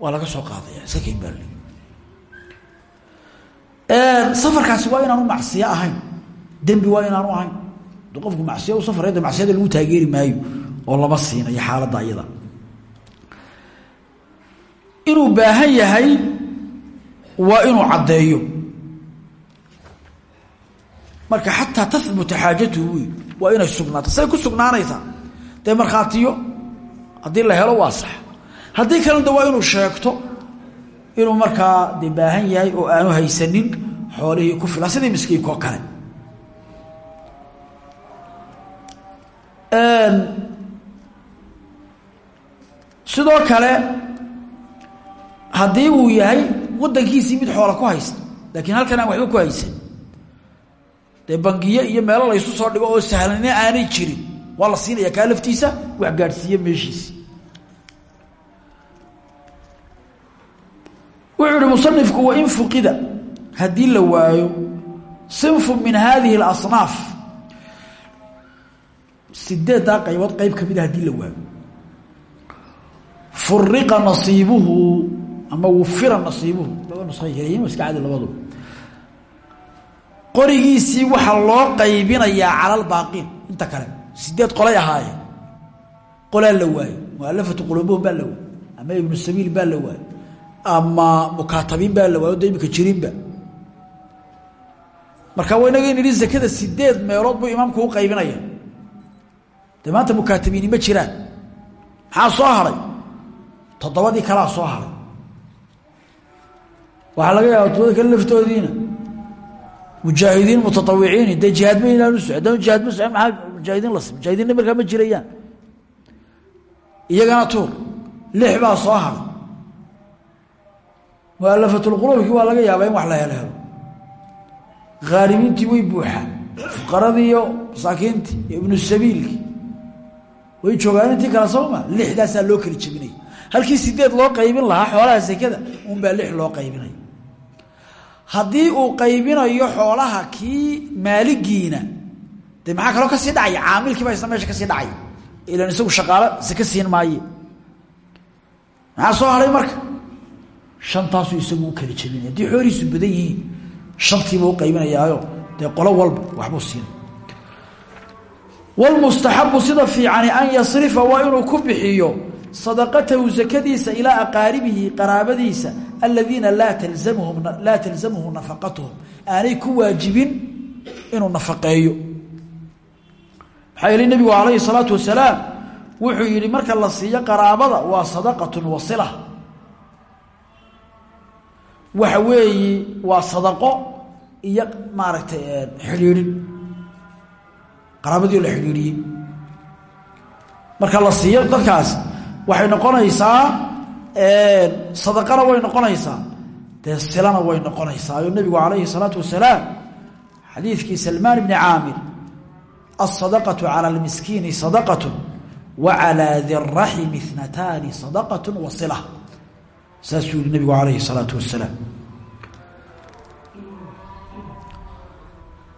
A: waa laga soo qaadaya sakayn baa safarkaasi waa inaanu macsiyo ahayn. Dembi waa inaanu ahayn. Aduu macsiya u safray de macsiyada lagu taageeri maayo oo lama siinayo xaaladda iyada. Inuu baahan yahay waa inuu caddeeyo marka xataa tahbuta xaajatuhu wy waa inay sugnaato say ku sugnaanaysaa dee markhaatiyo haddii la helo waa sax. Haddii kalena de waa inuu sheegto inuu markaa de baahan yahay oo aanu haysanin xoolihii ku filan sidii miskiinka oo kale. Sidoo kale haddii uu yahay waddankiisii mid xoola ku haysta laakiin halkan aan waxba ku haysan dee bangiyo iyo meelo laysu soo dhigo oo sahlanine aanay jirin. Waa la siinaya kaa laftiisa wax gaadhsiiye meeshiisi wuxuu ihi musanifku wain fuqida. Haddii la waayo sinfu min hadihi اlasnaaf sideeddaa qaybood qayb ka mida haddii la waayo. Furiqa nasiibuhu ama wufira nasiibuhu. Laba nusay helayiin iska cadi labadu qorigiisii waxaa loo qaybinayaa cala albaaqiin inta kale sideed qolay ahaayeen qolaa la waaye. Mualafatu qulubuhum baa la waaye. Ama ibnu sabiil baa la waaye. Ama mukaatabiin baa la da imika jirinba marka waynaga in zakada sideed meelood buu imaamku u qaybinaya. Dee maanta mukaatabiini ma jiraan. Maxaa soo haray? Toddobadii kalaa soo haray. Waxaa laga yaaba toddobada kale laftoodiina mujaahidiin mutaawiciini dee jihaad ma inaan uso haddana jihaad ma socon maaa las mujaahidiinna markaa ma jirayaan iyagana tuur lix baa soo haray mualafatulquluubkii waa laga yaabaa in wax la helo helo way buuxaa fuqaradii iyo masaakiintii iyo ibnu sabiilkii way joogaan intii kale sooma lixdaasaa loo kala jebinaya halkii sideed loo qaybin lahaa xoolaha sekada unbaa lix loo qaybinaya haddii uu qaybinayo xoolaha kii maaligiina de maxaa kaloo ka sii dhacaya caamilkiiba isna meesha ka sii dhacaya ilan isagu shaqaalo seke siin maaye. Maxaa soo haray marka? Shantaasuu isagu u kala jebinaya. Haddii xoolihiisu badan yihiin shantiiba u qaybinayaayo. Dee qolo walba waxbuu siinay wlmustaxabu sida fiicani an yasrifa waa inuu ku bixiyo sadaqatahu sakadiisa ilaa aqaaribihi qaraabadiisa aladiina laa talzamhu nafaqatuhum aanay ku waajibin inuu nafaqeeyo maxaa yeeli nebigu calayhi salaatu wasalaam wuxuu yidhi marka la siiyo qaraabada waa sadaqatun wasila waxa weeyi waa sadaqo iyo maaragtay xidhiidhin qaraabadii la xidhiidhiyey marka la dadkaas waxay noqonaysaa sadaqana way noqonaysaa. Dee silana way noqonaysaa. Oo nebigu calayhi salaatu wasalaam xadiidkii salmaan bni caamir asadaqatu cala lmiskiini sadaqatu wa calaa diraximi inataani sadaqatu wa sila saasuu yihi nebigu calayhi salaatu wasalaam.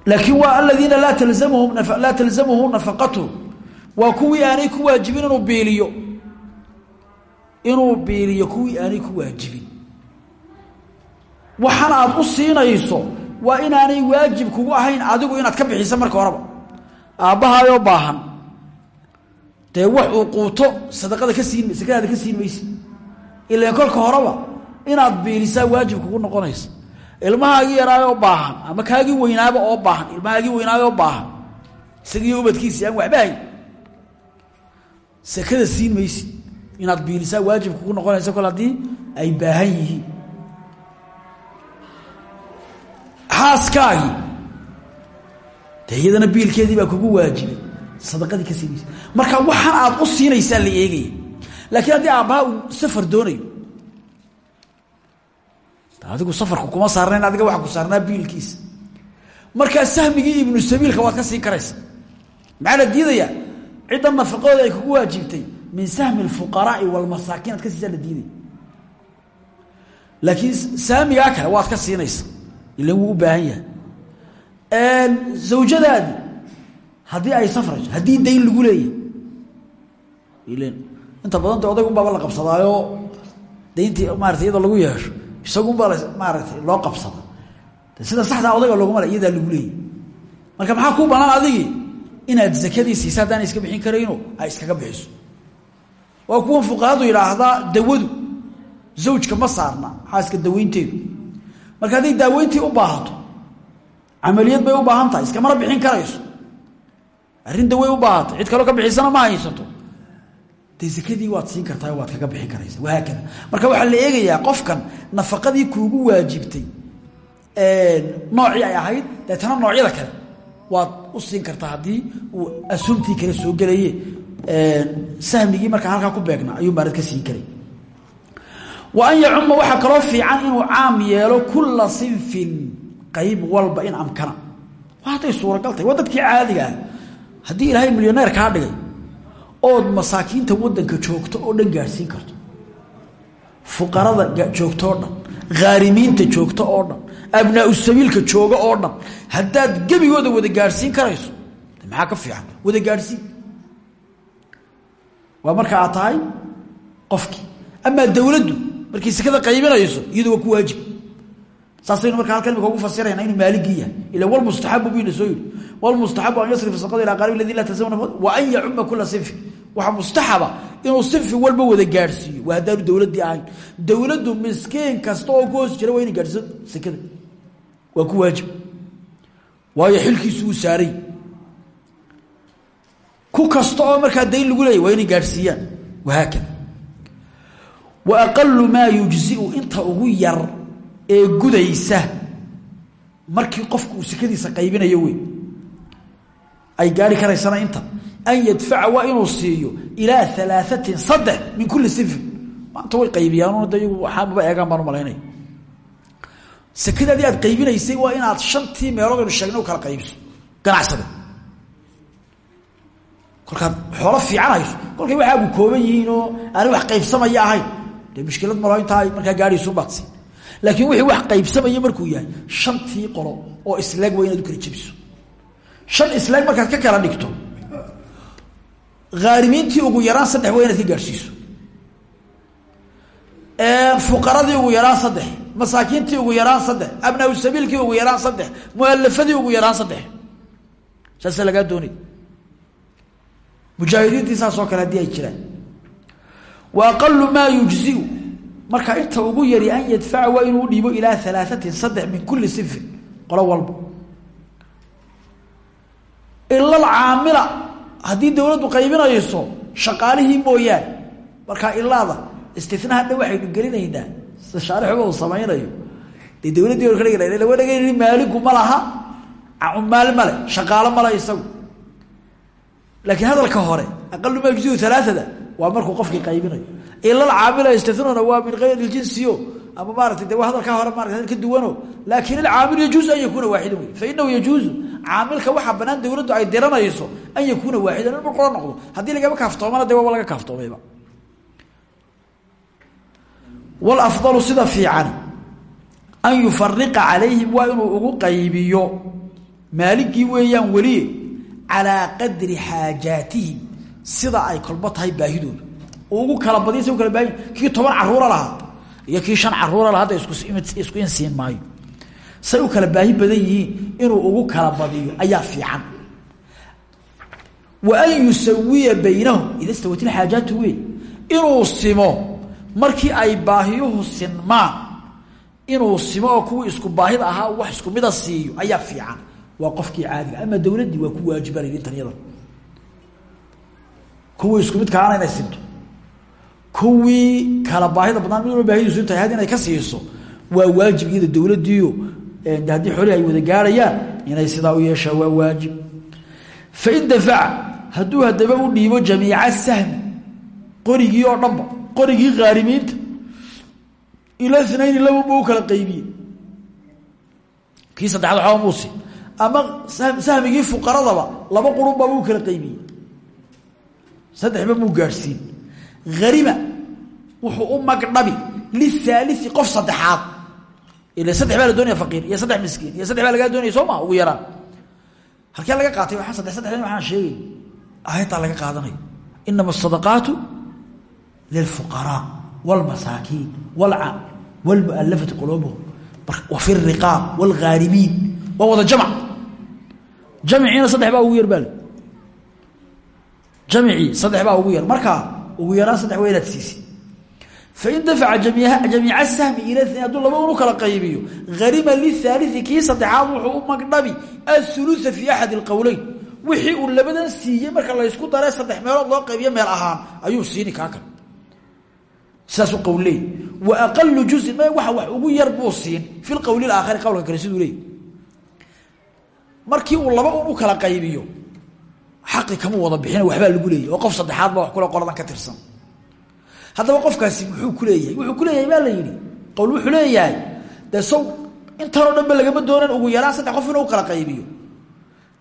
A: Laakiin waa aladiina laa talzamhu laa talzamuhu nafaqatu. Waa kuwii aanay ku waajibin inuu biiliyo kuwii aanay ku waajibin. Waxaan aad u siinayso waa inaanay waajib kugu ahayn adigu inaad ka bixiso marka horeba. Aabbahaayoo baahan. Dee wax uu quuto sadaqada ka siin sakadaada ka siin mayse ilan kolka horeba inaad biilisaa waajib kugu noqonaysa. Ilmahaagii yaraayoo baahan ama kaagii weynaaba oo baahan ilmahaagii weynaayoo baahan. Isagiiyo ubadkiisii aan waxba hayn. Sakada siin maysi inaad biilisaa waajib kugu noqonaysa kol haddii ay baahan yihiin. Xaaskaagii dee iyadana biilkeedii baa kugu waajibay. Sadaqadii ka siin maysa marka waxaan aad u siinaysaa la eegaya laakiin haddii aabbaha uu safar doonayo. Adigu safarku kuma saarnayn adiga waxa ku saarnaa biilkiisa markaa sahmigii ibnu sabiilka waad ka siin karaysa maxaa la cidda nafaqooda ay kugu waajibtay min sahmi alfuqaraai walmasaakiin ad ka siisaa la diidaya laakiin saamigaa kale waad ka siinaysa ilan wuu baahan yahay zawjadaadi haddii ay safrayso haddii dayn lagu leeyahay ilan inta badan de odaygun baaba la qabsadaayo dayntii maarata lagu yeesho isagunbaa maaratay loo qabsada sida saxdaa odayga looguma le iyadaa lagu leeyay marka maxaa kuu banaan adigii inaad zakadii haddaana iska bixin karayno ay iskaga bixiso waa kuwan fuqahadu yidhaahdaa dawadu. Zawjka ma saarna xaaska daweynteedu marka hadday daaweyntii u baahato camaliyad bay u baahan tahay iskamana bixin karayso. Arrin dawey u baahato cid kaloo ka bixisana ma haysato. De waad siin kartaa waad kaga bixin karaysa. Wahaakada marka waxaa la eegayaa qofkan nafaqadii kuugu waajibtay noocii ay ahayd deetana noocyada kale waad u siin kartaa haddii uu asumtii kale soo gelaye sahmigii markaa halkaa ku beegna ayuu baarad ka siin karay. Wa an yacuma waxaa kaloo fiican inuu caam yeelo kula sinfin qayb walba in amkana. Waa hadday suuragal waa dadkii caadiga ah. Haddii ilaahay milyoneer kaa dhigay ood masaakiinta wadanka joogto oo dhan gaadhsiin karto. Fuqarada joogto oo dhan khaarimiinta joogto oo dhan abnaau sabiilka jooga oo dhan haddaad gebigooda wada gaadhsiin karayso maxaa ka fiican? Wada gaadhsiin waa marka aad tahay qofkii. Amaa dowladdu markay sekada qaybinayso iyadu waa ku waajib. Saasaynu markaa halkan ugu fasirayna inuu maaligii yahay. Ila walmustaxabu buyna soo yidhi. Walmustaxabu an yasrifa sadqada ila qarib aladi la tasama wa an yacuma kula sinfi waxaa mustaxaba inuu sinfi walba wada gaadhsiiyo. Waa haddaanu dowladdii ahayn. Dowladdu miskiin kasta oo ku hoos jira waa inay gaadhsiiso waa ku waajib. Waayo xilkiisu uu saaray ku kasta oo markaa dayn lagu leeyay waa inay gaadhsiiyaan. Wahaakada wa aqalu maa yujziu inta ugu yar ee gudaysa. Markii qofku uu qaybinayo wey ay gaari karaysana inta. An yadfaca waa inuu siiyo ilaa alaaثatin saddex min kuli sinfin maanta way qaybiyaan de iyagu waxaamaba eegaan baan u malaynaya sekadaadii aad qaybinaysay waa inaad shantii meelood aynu sheegnay u kala qaybso. Ganacsade kolkaad xoolo fiican hayso kolkay waxaagu kooban yihiin oo aanay wax qaybsamaya ahayn. Dee mushkilad malo intaa markaa gaadhaysu baadsi laakiin wixii wax qaybsamaya markuu yahay shantii qolo oo isleeg waa inaad u kala jebiso. Shan isleeg markaad ka kala dhigto haarimiintii ugu yaraan saddex waa inaad ka gaadhsiiso. Fuqaradii ugu yaraan saddex masaakiintii ugu yaraan saddex abnaa sabiilkii ugu yaraan saddex mualafadii ugu yaraan saddex. Saasa lagaa doonay mujaahidiintii saasoo kale haddii ay jiraan. Wa aqalu maa yujziu. Marka inta ugu yari an yadfaca waa inuu udhiibo ilaa alaaثatin saddex min kuli sinfin qolo walba ila alcaamila haddii dowladdu qaybinayso shaqaalihii mooyaane. Markaa ilaada istinaha dhan waxaynu gelinaynaa shaarixuba uu samaynayo. Dee dowladdii or kadhig laga dhagayni maaligu ma laha maal male shaqaalo male isagu laakiin hadalka hore aqalu maa yujziu alaaada waa markuu qofkii qaybinayo. Ila alcaamila yastanuuna waa min ayr اjinsio ama maarata de hadalkaa hore marat ka duwano laakin alcaamilu yajuuzu an yakuuna waaxidan wey fainahu yajuuzu caamilka waxaa banaan dowladdu ay diranayso an yakuuna waaxidan in markula noqdo. Haddii lagama kaaftoomana de waaba laga kaaftoomayba wlafdalu sida fiicani an yufariqa calayhim waa inuu ugu weeyaan weliye calaa qadri xaajaatihim sida ay kolba tahay baahidooda ugu kala badiy sa kala baahi kii toban caruura lahaa iyo kii shan caruura lahaa hadda isku insiin maayo say u kala baahi badan yihiin inuu ugu kala badiyo ayaa fiican wa an yusawiya baynahum ida stawat ilxaajaatu wey inuu simo markii ay baahiyuhu sinmaan inuu simo oo kuwii isku baahida ahaa wax isku mida siiyo ayaa fiican waa qofkii caadiga ama dowladdii waa ku waajibanay intan yada. Kuwii isku midka aana inay sinto. Kuwii kala baahida badnaa mid baahidiisu intahay had inay ka siiso waa waajib iyada dowladdiiyo haddii xoolihi ay wada gaarayaan inay sidaa u yeeshaa waa waajib. Fain dafaca hadduu haddaba u dhiibo jamiica sahmi qorigii oo dhanba qorigii khaarimiinta ila inayni labanba u kala qaybiye kii saddexaad waxba ama sahmigii fuqaradaba laba qurunbaba u kala qaybiyey saddexba muu gaadhsiin harima wuxuu u magdhabi lihaalii qof saddexaad ila saddex baa la doonaya faqiir iyo saddex miskiin iyo saddex baa lagaa doonaya soo ma ugu yaraan halkee laga qaatay waaa saddex saddexdan waxaan sheegay aayaddaa laga qaadanayo inama asadaqaatu lilfuqaraa wاlmasaakiin wاlmualafati quluubuhum wa fi riqaab wاlghaarimiin waa wada jamc jamciina saddex baa ugu yar baal. Jamcii saddex baa ugu yar. Markaa ugu yaraan saddex waa inaad siisi fain dafaca jamiica sahmi ila hadduu laba unu kala qaybiyo harima lihaalii kii saddexaad wuxuu u magdhabi aulua fi axad اlqowleyn wixii uu labadan siiyey marka laysku daree saddex meelood loo qaybiyo meel ahaan ayuu siini kaa kale. Sidaasuu qowlleey wa aqalu juzin ma waa wax ugu yar buu siin fi lqowli aakhari qowlka kale siduu leey markii uu laba un u kala qaybiyo xaqi kama wada bixina waxbaa lagu leeyay oo qof saddexaad ba wax kule qoladan ka tirsan. Haddaba qofkaasi muxuu ku leeyahay wuxuu ku leeyahay baa la yidhi. Qowl wuxuu leeyahay dee sow intanoo dhan ba doonan ugu yaraan saddex qof inuu kala qaybiyo.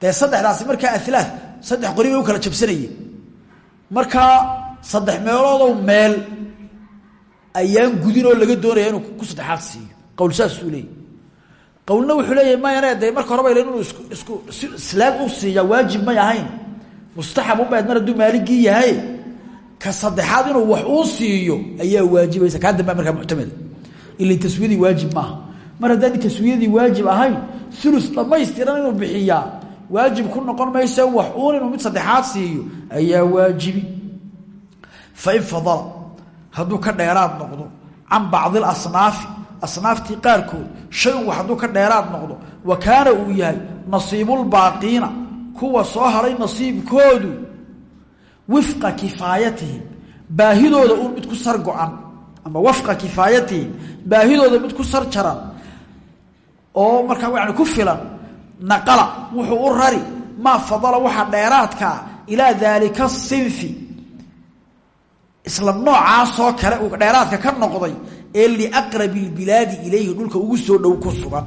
A: Dee saddexdaasi markaa alaa saddex qori bay kala jabsanayeen. Markaa saddex meeloodow meel ayaan gudin oo laga doonaya inuu ku saddexaad siiyo. Qowl saasuu leeyay qowlna wuxuu leeyahay mayane dee marka horeba ilan isku isku islaam u siiya waajib may ahayn. Mustaxab unbaad mar hadduu maaligii yahay. Ka saddexaad inuu wax uu siiyo ayaa waajibaysa kaa dambea markaa muctamada ila taswiyadii waajib maaha. Mar haddaan taswiyadii waajib ahayn ulu dhamaystiran inuu bixiyaa waajib ku noqon mayse wax uun inuu mid saddexaad siiyo ayaa waajibi fain fadala hadduu ka dheeraad noqdo can bacdi asnaafi asnaaftii qaarkood shayun wax hadduu ka dheeraad noqdo wa kaana uu yahay nasiibulbaaqiina kuwa soo haray nasiibkoodu wifqa kifaayatihim baahidooda uun mid ku sar go-an ama wafqa kifaayatihim baahidooda mid ku sar jaran oo markaa yani ku filan naqala wuxuu u rari maa fadala waxa dheeraadkaa ilaa daalika sinfi isla noocaasoo kale uu dheeraadka ka noqday ee liaqrabi lbilaadi ilayhi dhulka ugu soo dhow ku sugan.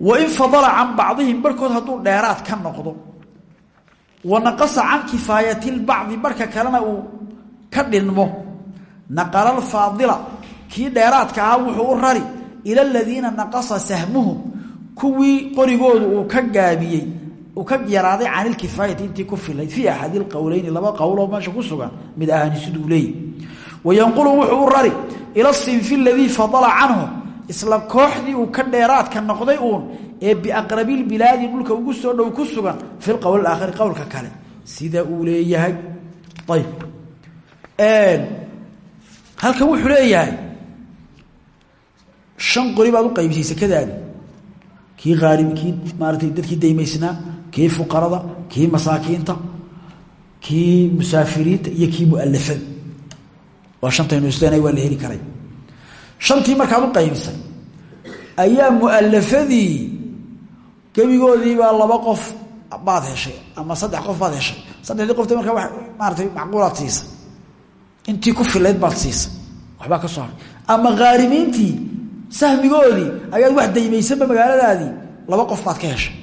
A: Wain fadala can bacdihim barhkood hadduu dheeraad ka noqdo wa naqasa can kifaayati lbacdi barhka kalena uu ka dhinmo naqala alfaadila kii dheeraadka ahaa wuxuu u rari ila aladiina naqasa sahmuhum kuwii qorigoodu uu ka gaabiyey uu ka yaraaday can ilkifaayati intii ku filayd fii axadi lqowleyni laba qowloo meesha ku sugan mid ahani siduu leeyi wayanqulu wuxuu u rari ila sinfi aladii fadala canhu. Isla kooxdii uu ka dheeraadka noqday uun ee biaqrabilbilaadi dhulka ugu soo dhow ku sugan fi lqowl aakhari qowlka kale. Sida uu leeyahay. Ayb halkan wuxuu leeyahay shan qori baad u qaybisay sekadaadi kii aarib kii maaratay dadkii daymaysnaa kii fuqarada kii masaakiinta kii musaafiriinta iyo kii mualafada waa shantaynu isleena waa la heli karay. Shantii markaad u qaybisay. Ayaa mualafadii gebigoodiibaa laba qof baad heshay ama saddex qof baad heshay. Saddexdii qofta markaa wa maaratay macquulaad siisay. Ku filayd baad siisay. Waxbaa ka soo ama khaarimiintii sahmigoodii ayaad wax daymaysanba magaaladaadii laba qof baad ka heshay.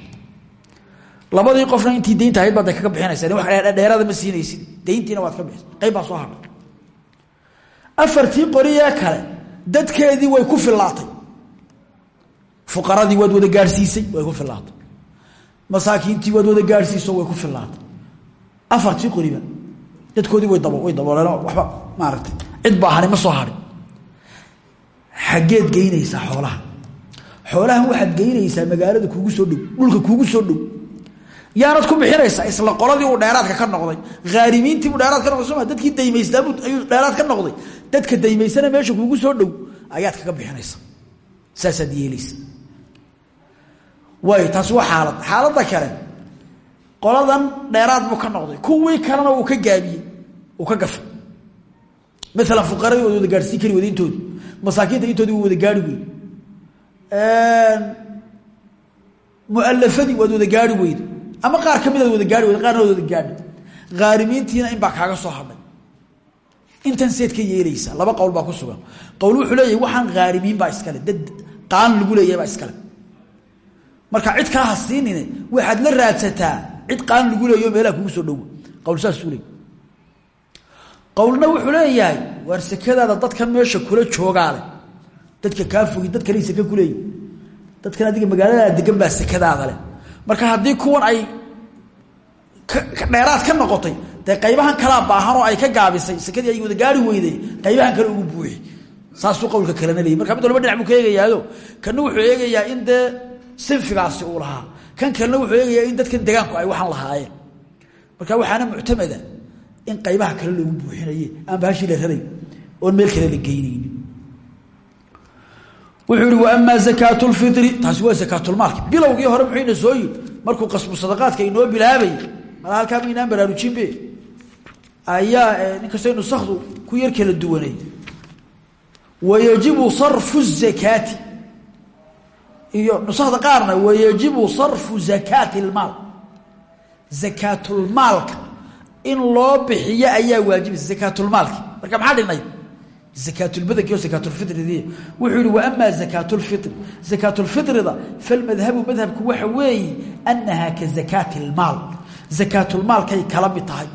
A: Labadii qofna intii daynta ahayd baad kaga bixinaysa wa dheerada ma siinaysid. Dayntiina waad ka bixisa qayb baa soo hadhay afartii qoriyee kale dadkeedii way ku filaatay fuqaradii waad wada gaadhsiisay way ku filaatay masaakiintii waad wada way ku filaatay afartii qoriba dadkoodii way dab way dabooleen waxba maaragtay cid baahani ma soo hadhin xaggeed geynaysaa xoolaha. Xoolahan waxaad geynaysaa magaalada kuugu soo dhow dhulka kuugu soo dhow. Yaanad ku bixinaysaa isla qoladii uu dheeraadka ka noqday. Haarimiintiibuu dheeraad ka noqday dadkii daymaysnaabu ayuu dheeraad ka noqday dadka daymaysana meesha kuugu soo dhow ayaad kaga bixinaysa. Saasaad yeelaysa. Way taasi waa xaalad. Xaaladda kale qoladan dheeraad buu ka noqday. Kuwii kalena uu ka gaabiyey uu ka gafay. Maalan fuqaradii waad wada gaadhsiin kari wada masaakiinta intoodii wa wada gaari weyde mualafadii waad wada gaari weyde ama qaar kamidaad wada gaari weyde qaarna waad wada gaadhi haarimiintiina in baa kaaga soo hadhay intan seed ka yeelaysa laba qowl baa ku sugan. Qowl wuxuu leeyahy waxaan haarimiin baa iskale dad qaan lagu leeyahay baa iskale marka cid kaa ha siinine waxaad la raadsataa cid qaan lagu leeyaho meelaha kugu soo dhowa qowl saasuu leey qowlna wuxuu leeyahay waar sekadaada meesha kula joogaale dadka kaa fogi dad kale seke kuleeyi. Dadkan adiga magaaladaada degan baa sekadaada leh. Marka haddii kuwan ay dheeraad ka noqotay dee qaybahan kalaa baahanoo ay ka gaabisay sekadii ay wada gaari weyday qaybahan kale ugu buuxi. Saasuu qowlka kalena leeyay marka mid walba dhinac buu ka eegayaado kana wuxuu eegayaa in dee sinfigaasi uu lahaa. Kan kalena wuxuu eegayaa in dadkan degaanku ay waxaan lahaayeen. Marka waxaana muctamada in qaybaha kale loogu buuxinaye aan bahashii la raray oon meel kale la geynaynin. Wuxuu ihi waama zakaatu lfiri taasi waa zakaatulmaalki bilowgii hore muxuu ina soo yiri markuu qasbu sadaqaadka inoo bilaabayy mala halkaa maynaan baraarujinbe ayaa ninkastay nusakdu ku yar kala duwanay. Wayajibu sarfu zakaati iyo nusakda qaarna wayajibu sarfu zakaati lmaal zakaatulmaalka in loo bixiyo ayaa waajibaysa zakaatulmaalki marka maxaa dhinay zakaatulbadanki oo zakaatulfitridii wuxuu yihi waama zakaatulfitri zakaatulfitrida falmadhabu madhabku waxa weeye annahaa ka zakaati lmaal zakaatulmaalkay kala mid tahay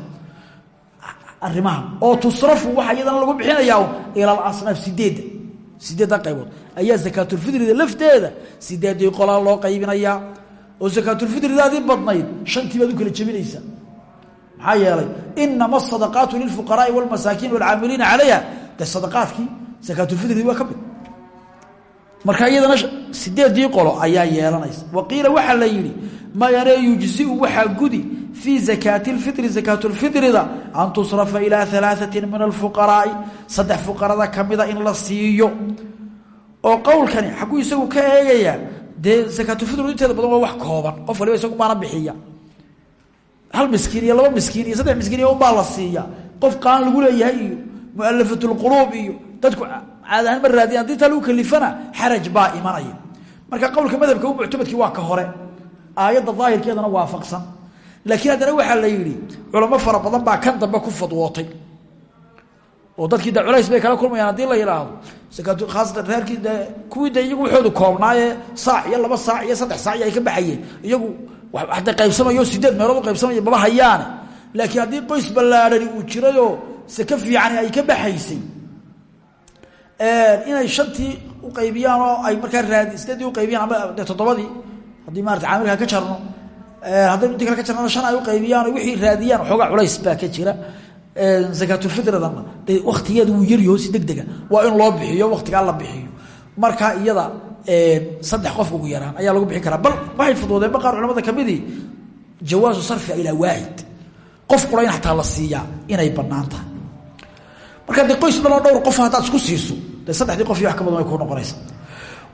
A: arrimaha. Oo tusrafu waxa iyadana lagu bixinayaa ila alasnaaf sideedda sideeddan qaybood. Ayaa zakaatulfitrida lafteeda sideedii qolaa loo qaybinayaa oo zakaatulfitridaadii badnayd shantii baad u kala jebinaysaa. Maxaa yeelay inama asadaqaatu lilfuqaraai walmasaakiin walcaamiliina calayha de sadaqaadkii zakaatulfitridii waa ka mid. Marka iyadana sideedii qolo ayaa yeelanaysa. Waqiila waxaa la yidhi mayane yujziu waxaa gudi fii zakaati lfitri zakaatulfitrida an tusrafa ilaa alaaثatin min alfuqaraai saddex fuqarada kamida in la siiyo. Oo qowlkani xaguu isagu ka eegayaa dee zakaatulfitridu inteeda badan waa wax kooban qof waliba isagu baana bixiya. Hal miskiin iyo laba miskiin iyo saddex miskiin iyo unbaa la siiya. Qof qaan lagu leeyahay iyo mualafatulquluub iyo dadku caad ahaan ma raadiyan haddii taa lagu kalifana xaraj baa imanaya. Marka qowlka madhabka u muctamadkii aayadda daahirkeedana waafaqsan. Laakiin haddana waxaa la yidhi culamo fara badan baa kan dambe ku fadwootay. Oo dadkii de culays bay kala kulmayaan haddii la yidhaahdo. Khaasatan reerkii de kuwii de iyagu waxoodu koobnaayee saac iyo laba saac iyo saddex saac ay ka baxayeen. Iyagu hadda qaybsamayo sideed meelood u qaybsamaya maba laakiin haddii qoys ballaadhani uu jirayoo saka fiicani ay ka baxaysay inay shantii uqaybiyaan oo ay markaa raadi sideedii uqaybiyaan ama toddobadii haddii maarata caamilka ka jarno haddaynu inti kale ka jarnana shan ay uqaybiyaan wixii raadiyaan waxoogaa culays baa ka jira. Zakaatulfitradana de waktigeeda wuu yaryaho si deg dega waa in loo bixiyo waktigaa la bixiyo. Marka iyada saddex qof ugu yaraan ayaa lagu bixin karaa. Bal waxay fudwoodeen ba qaar culamada kamidii jawaasu sarfiha ilaa waaxid qof qura in la siiyaa inay banaan marka de qoys dhanoo dhowr qof haddaad isku siiso de saddexdii qof iyo wax ka way kuu noqonaysa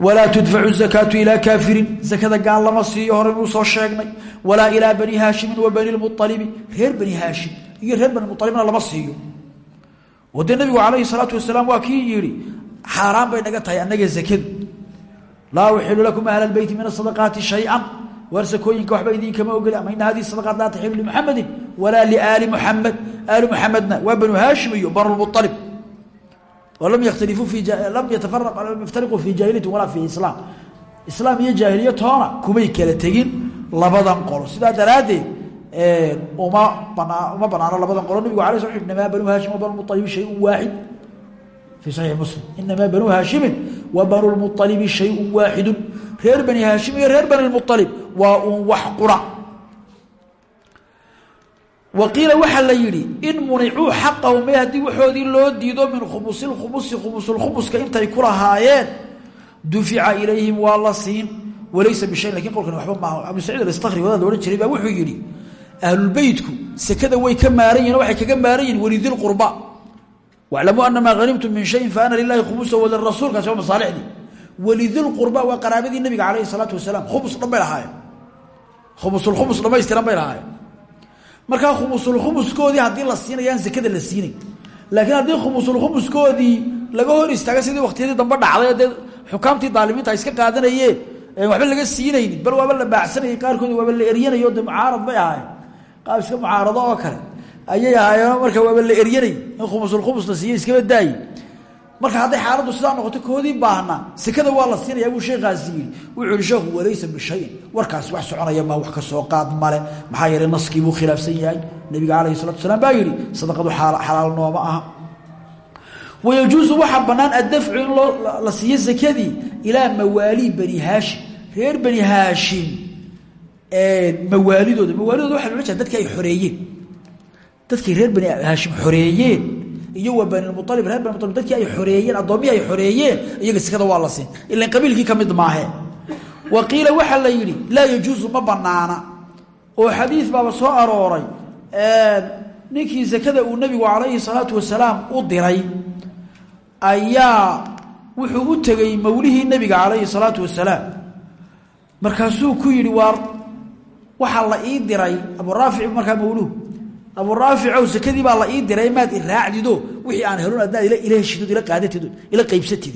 A: walaa tudfacu zakaatu ilaa kaafirin zakada gaal lama siiyo hore inuu soo sheegnay walaa ilaa bani haashimin wa bani lmualibi reer bani haashim iyo reer bani mualibna lama siiyo oo dee nabigu calayhi salaatu wasalaam waa kii yihi xaaraan bay naga tahay annaga zakadu laa uxilu lakum ahla beyti min asadaqaati shayئa waar sakooyinka waxba idinkama ogoli ama ina hadihi sadaqaat laa taxilu limuxamedi walaa liaali muxamed aali muxamedna waa banu haashim iyo banulmualib lam yatafariquu fi jaahiliyati walaa fi islaam. Islaam iyo jaahiliya toona kumay kala tegin labadan qolo. Sidaa daraaddeed uma uma banaano labadan qolo. Nabigu ala sl inamaa banuu haashim wa banumualibi shayun waaxid fii saxiix muslim. Inamaa banuu haashimin wa banulmualibi shayun waaxidun reer bani haashim iyo reer bani lmualib waa uun wax qura waqiila waxaa la yidhi in municuu xaqahu me haddii waxoodii loo diido min khumusilkhumusi khumusulkhumuska intay ku lahaayeen dufica ilayhim waa la siin. Walaysa bishayin laakiin qolkan waxba maaha. Abu saciid alstakri wadaad la odhan jiray baa wuxuu yidhi ahlulbeytku sekada way ka maaran yihiin waxay kaga maaran yihiin walidilqurba waclamuu ana maa hanimtum min shayin faana lilahi khumusa walirasuulkaasi waa masaalixdii walidilqurba waa qaraabadii nabiga calayhi salaatu wasalaam. Khumus dhan bay lahaayeen. Khumusulkhumus dhamaystiran bay lahaayeen markaa khumusulkhumuskoodii haddii la siinayaan sekada la siinay laakiin haddii khumusulkhumuskoodii laga hor istaaga sidii waktiyadii dambe dhacday dee xukaamtii daalimiinta ay iska qaadanayeen waxba laga siinaynin bal waaba la baacsanayay qaarkood waaba la eryanayo de mucaarad bay ahaayeen. Qaab iska mucaarado oo kale ayay ahaayeen marka waaba la eryanay in khumusulkhumus la siiye iskaba daaye marka hadday xaaladdu sidaa noqoto koodii baahna sekada waa la siinaya buu sheekaasi yidhi. Wuxuu yihi sheekhu walaysa bishayin. Warkaasi wax soconaya maa wax ka soo qaad male. Maxaa yeelay naskii khilaafsan yahay. Nebiga calayhi salatu wasalaam baa yidhi sadaqadu xalaal nooma aha. Wayajuusu waxaa bannaan addafcu in la siiyo sekadii ilaa mawaalii bani haashim. Reer bani haashim mawaalidooda. Mawaalidooda waxa loola jeeda dadkii ay xoreeyeen. Dadkii reer bani iyo wa banilmualib reer banimualib dadkii ay xoreeyeen addoommihii ay xoreeyeen iyaga sekada waa la siin. Ilan qabiilkii ka maahe. Wa qiila la yidhi laa yajuusu ma banaana oo xadiid baaba soo arooray ninkii sekada uu nebigu calayhi salaatu wasalaam u diray ayaa wuxuu u tegey mawlihii nebiga calayhi salaatu wasalaam. Markaasuu ku yidhi waar waxaa la ii diray aburaafic markaa mawluhu aburaaficow sekadii baa la ii diray maad iraacdido wixii aan helon adnaad ila heshidod ila qaadatid ila qaybsatid.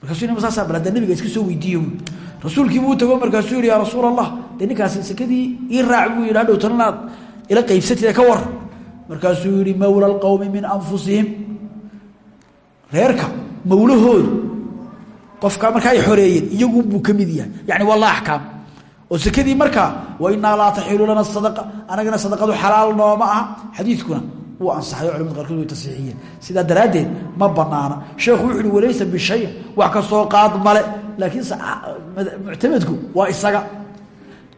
A: Markaasuu nima saasaa bal hadda nabiga iska soo weydiiye buui rasuulkiibuu u tago markaasuu yihi rasuul allah dee ninkaasi sekadii ii raac ila qaybsatid ka war. Markaasuu yihi mawla alqowmi min anfusihim. Reerka mawlahoodu qofka markaa ay xoreeyeen iyagunbuu ka mid yahay. Yani waa la oo sekadii markaa wainaa laa taxilu lana sadaqa. Anagana sadaqadu xalaal nooma aha. Xadiidkuna wuu ansaxay o culamada qaarkood way tasiixiyeen sidaa daraaddeed ma banaana sheekhu wuxu uhi walaysa wax ka soo qaad male. Laakiin muctamedku waa isaga.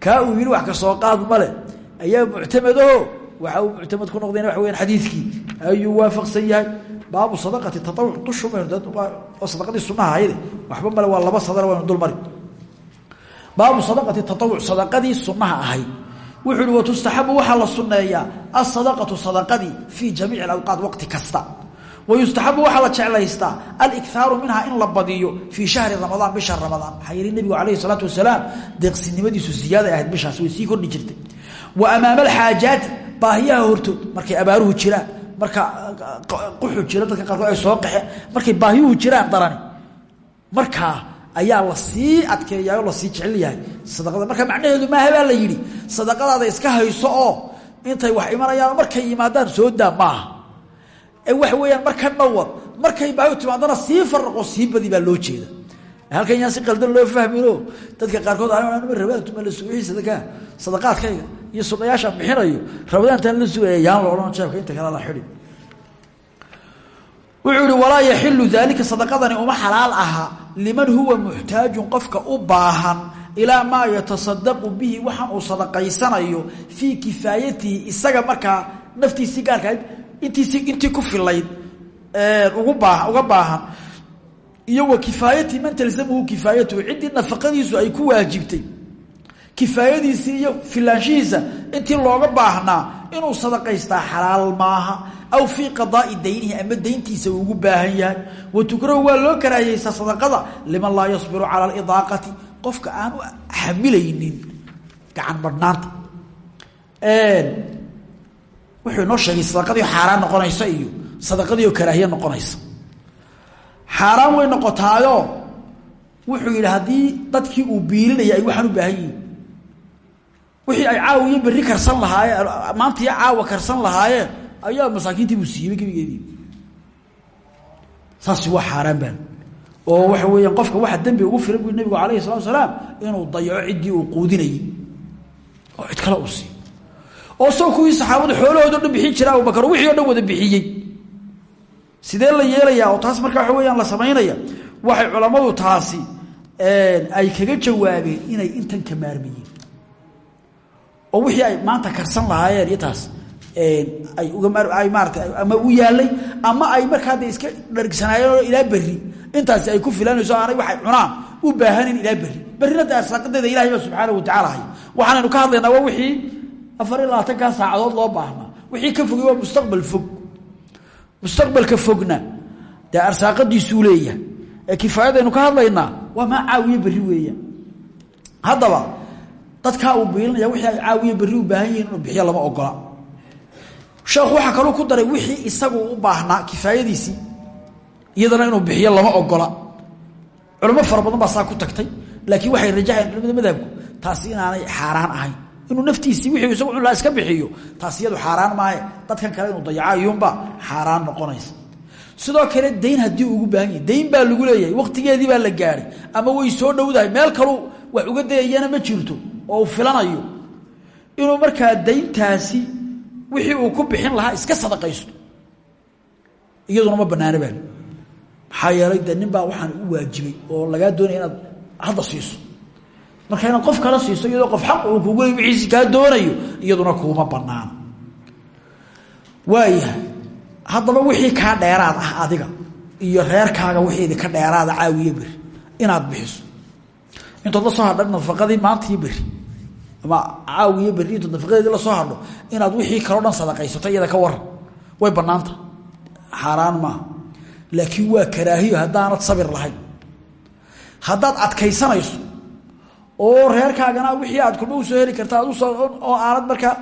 A: Kaa uu yihi wax ka soo qaad male. Ayaa muctamedaho waxa uu muctamed ku noqdeen waxa weyaan xadiidkii. Ayuu waafaqsan yahay. Baabu sadaqati taawuc dushuoo sadaqadii sunaha ahayde waxba male waa laba sadar waynu dulmari baabu sadaqati taawuc sadaqadii sunaha ahayd wuxuu ihi watustaxabu waxaa la suneeyaa asadaqatu sadaqadii fii jamiici awqaat waqti kasta. Wayustaxabu waxaa la jeclaystaa alikaaru minhaa in la badiyo fii shahri ramadaan bisha ramadaan. Waxaa yihi nabigu calayhi salaatu wasalaam deeqsinimadiisu ziyaaday ahayd bishaas way sii kordhi jirtay. Wa amaama alxaajaati baahiyaha hortood markay abaaruhu jiraan marka quxu jira dadka qaarkood ay soo qaxeen markay baahiyuhu jiraan darani. Markaa ayaa la sii adkeeyaa oo la sii jecel yahay sadaqada marka macnaheedu maaha baa la yidhi sadaqadaada iska hayso oo intay wax imanayaan markay yimaadaan soo daa ee waxa weeyaan marka dhawar markay baahiyu timaadana sii faraqo sii badi baa loo jeeda halkan yaan si qaldan loo fahmino dadka qaarkood ma rabadaantuma la sugayay sadaka sadaqaadkayga iyo sunayaashaan bixinayo rabadaantaan la sugaya yaan la jeebka inta kale la xidhi wuxuu ihi walaa yaxilu daalika sadaqadani uma xalaal aha liman huwa muxtaajun qofka u baahan ilaa maa yatasadaqu bihi waxaan uu sadaqaysanayo fii kifaayatihi isaga markaa naftiisii gaarka intiisi intii ku filayd uga baahan. Iyo wa kifaayati man talzamuhu kifaayatuhu ciddii nafaqadiisu ay ku waajibtay. Kifaayadiisii iyo filaanshihiisa intii looga baahnaa inuu sadaqaystaa xalaal maaha aw fii qadaai daynihi ama dayntiisa ugu baahan yahay. Wa tukrahu waa loo karaahiyeysaa sadaqada liman laa yasbiru cala alidaaqati. Qofka aan u xamilaynin gacan badhnaanta wuxuu inoo sheegay sadaqadii xaaraan noqonaysa iyo sadaqadii oo noqonaysa xaaraan way noqotaayo wuxuu yidhi dadkii uu biilinaya ay waxaan u baahan yihiin. Wixii ay caawiyo berri karsan lahaayeen maantiiyo caawa karsan lahaayeen ayaa masaakiintii buu siiyey saasi waa xaaraan baan. Oo waxa weeyaan qofka waxa dembi ugu filan bui nabigu calayhi salatu salaam inuu dayaco ciddii uu quudinayey oo cid kale uu oo soo kuwii saxaabadu xoolahoodo dhan bixin jira abubakar wixii dhan wada bixiyey. Sidee la yeelayaa? Oo taas markaa waxa weyaan la samaynaya waxay culammadu taasi ay kaga jawaabeen inay intan ka maarmayeen oo wixii ay maanta karsan lahaayeen iyo taas ama u yaalay ama ay markaa de iska dhargsanaayeen oo ilaa berri. Intaasi ay ku filanayso aanay waxay cunaan. U baahanin ilaa berri. Berrina de arsaaqadeeda ilahay baa subxaana hay waxaanaynu ka hadlaynaa wixii afar iyo labaatankaa saacadood loo baahnaa. Wixii ka fogay mustaqbal fog. Mustaqbalka fogna. Dee arsaaqadiisuu leeyahay. Ee kifaayadaynu ka hadlaynaa waa maa caawiye berri weeyaan. Haddaba dadkaa uu biilinaya wixii caawiye berri u baahan yihiin inuu bixiyo lama ogola sheekhu waxaa kaluu ku daray wixii isagu u baahnaa kifaayadiisii iyadana inuu bixiyo lama ogola. Culamo fara baa saa ku tagtay laakiin waxay rajaxayan culamada madhabku taasi inaanay xaaraan ahayn. Inuu naftiisii wixii isagu cunlaa iska bixiyo taasi xaaraan maahe dadkan kale inuu dayaco ayuunba xaaraan noqonaysa. Sidoo kale dayn haddii ugu baahan yahay dayn baa lagu leeyahay waqtigeedii baa la gaadhay ama way soo dhowdahay meel kalu wax uga dayayana ma jirto oo filanayo. Inuu markaa dayntaasi wixii uu ku bixin lahaa iska sadaqaysto. Iyaduna ma banaana baa maxaa yeelay de nin waxaan u waajibay oo lagaa doonaya inaad hadda siiso. Marka inaad qof kala siiso iyadoo qof xaq uu kugu leey wixiisi kaa doonayo iyaduna kuuma banaana waayahay haddaba wixii kaa dheeraad ah adiga iyo reerkaaga wixiidi ka dheeraada caawiye beri inaad bixiso. Intood la soo hadha nafaqadii maantii beri ama caawiye beri intood nafaqadeedii la soo hadho inaad wixii kaleo dhan sadaqaysato iyada ka waran way banaanta xaaraan maaha laakiin waa karaahiyo haddaanad sabir lahayn. Haddaad adkaysanayso oo reerkaagana wixii aad kulma u soo heli karta oo aanad markaa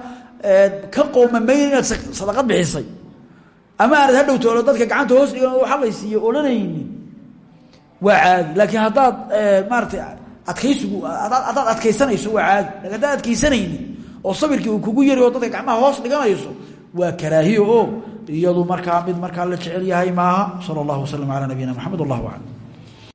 A: ka qoomamayn inaad sadaqad bixisay. Ama aanad hadhow toolo dadka gacanta hoos dhigan oo xalaysiiyo waa caadi laakiin haddaad maaratay adkaysigu haddaad adkaysanayso waa caadi haddaad adkaysanaynin oo sabirkii uu kugu yari oo dadka gacmaha hoos dhiganayso waa karaahiyo oo iyadu markaa mid markaa la jecel yahay maaha. Sala allahu wasalam calaa nabiyina maxamed wallahu aclam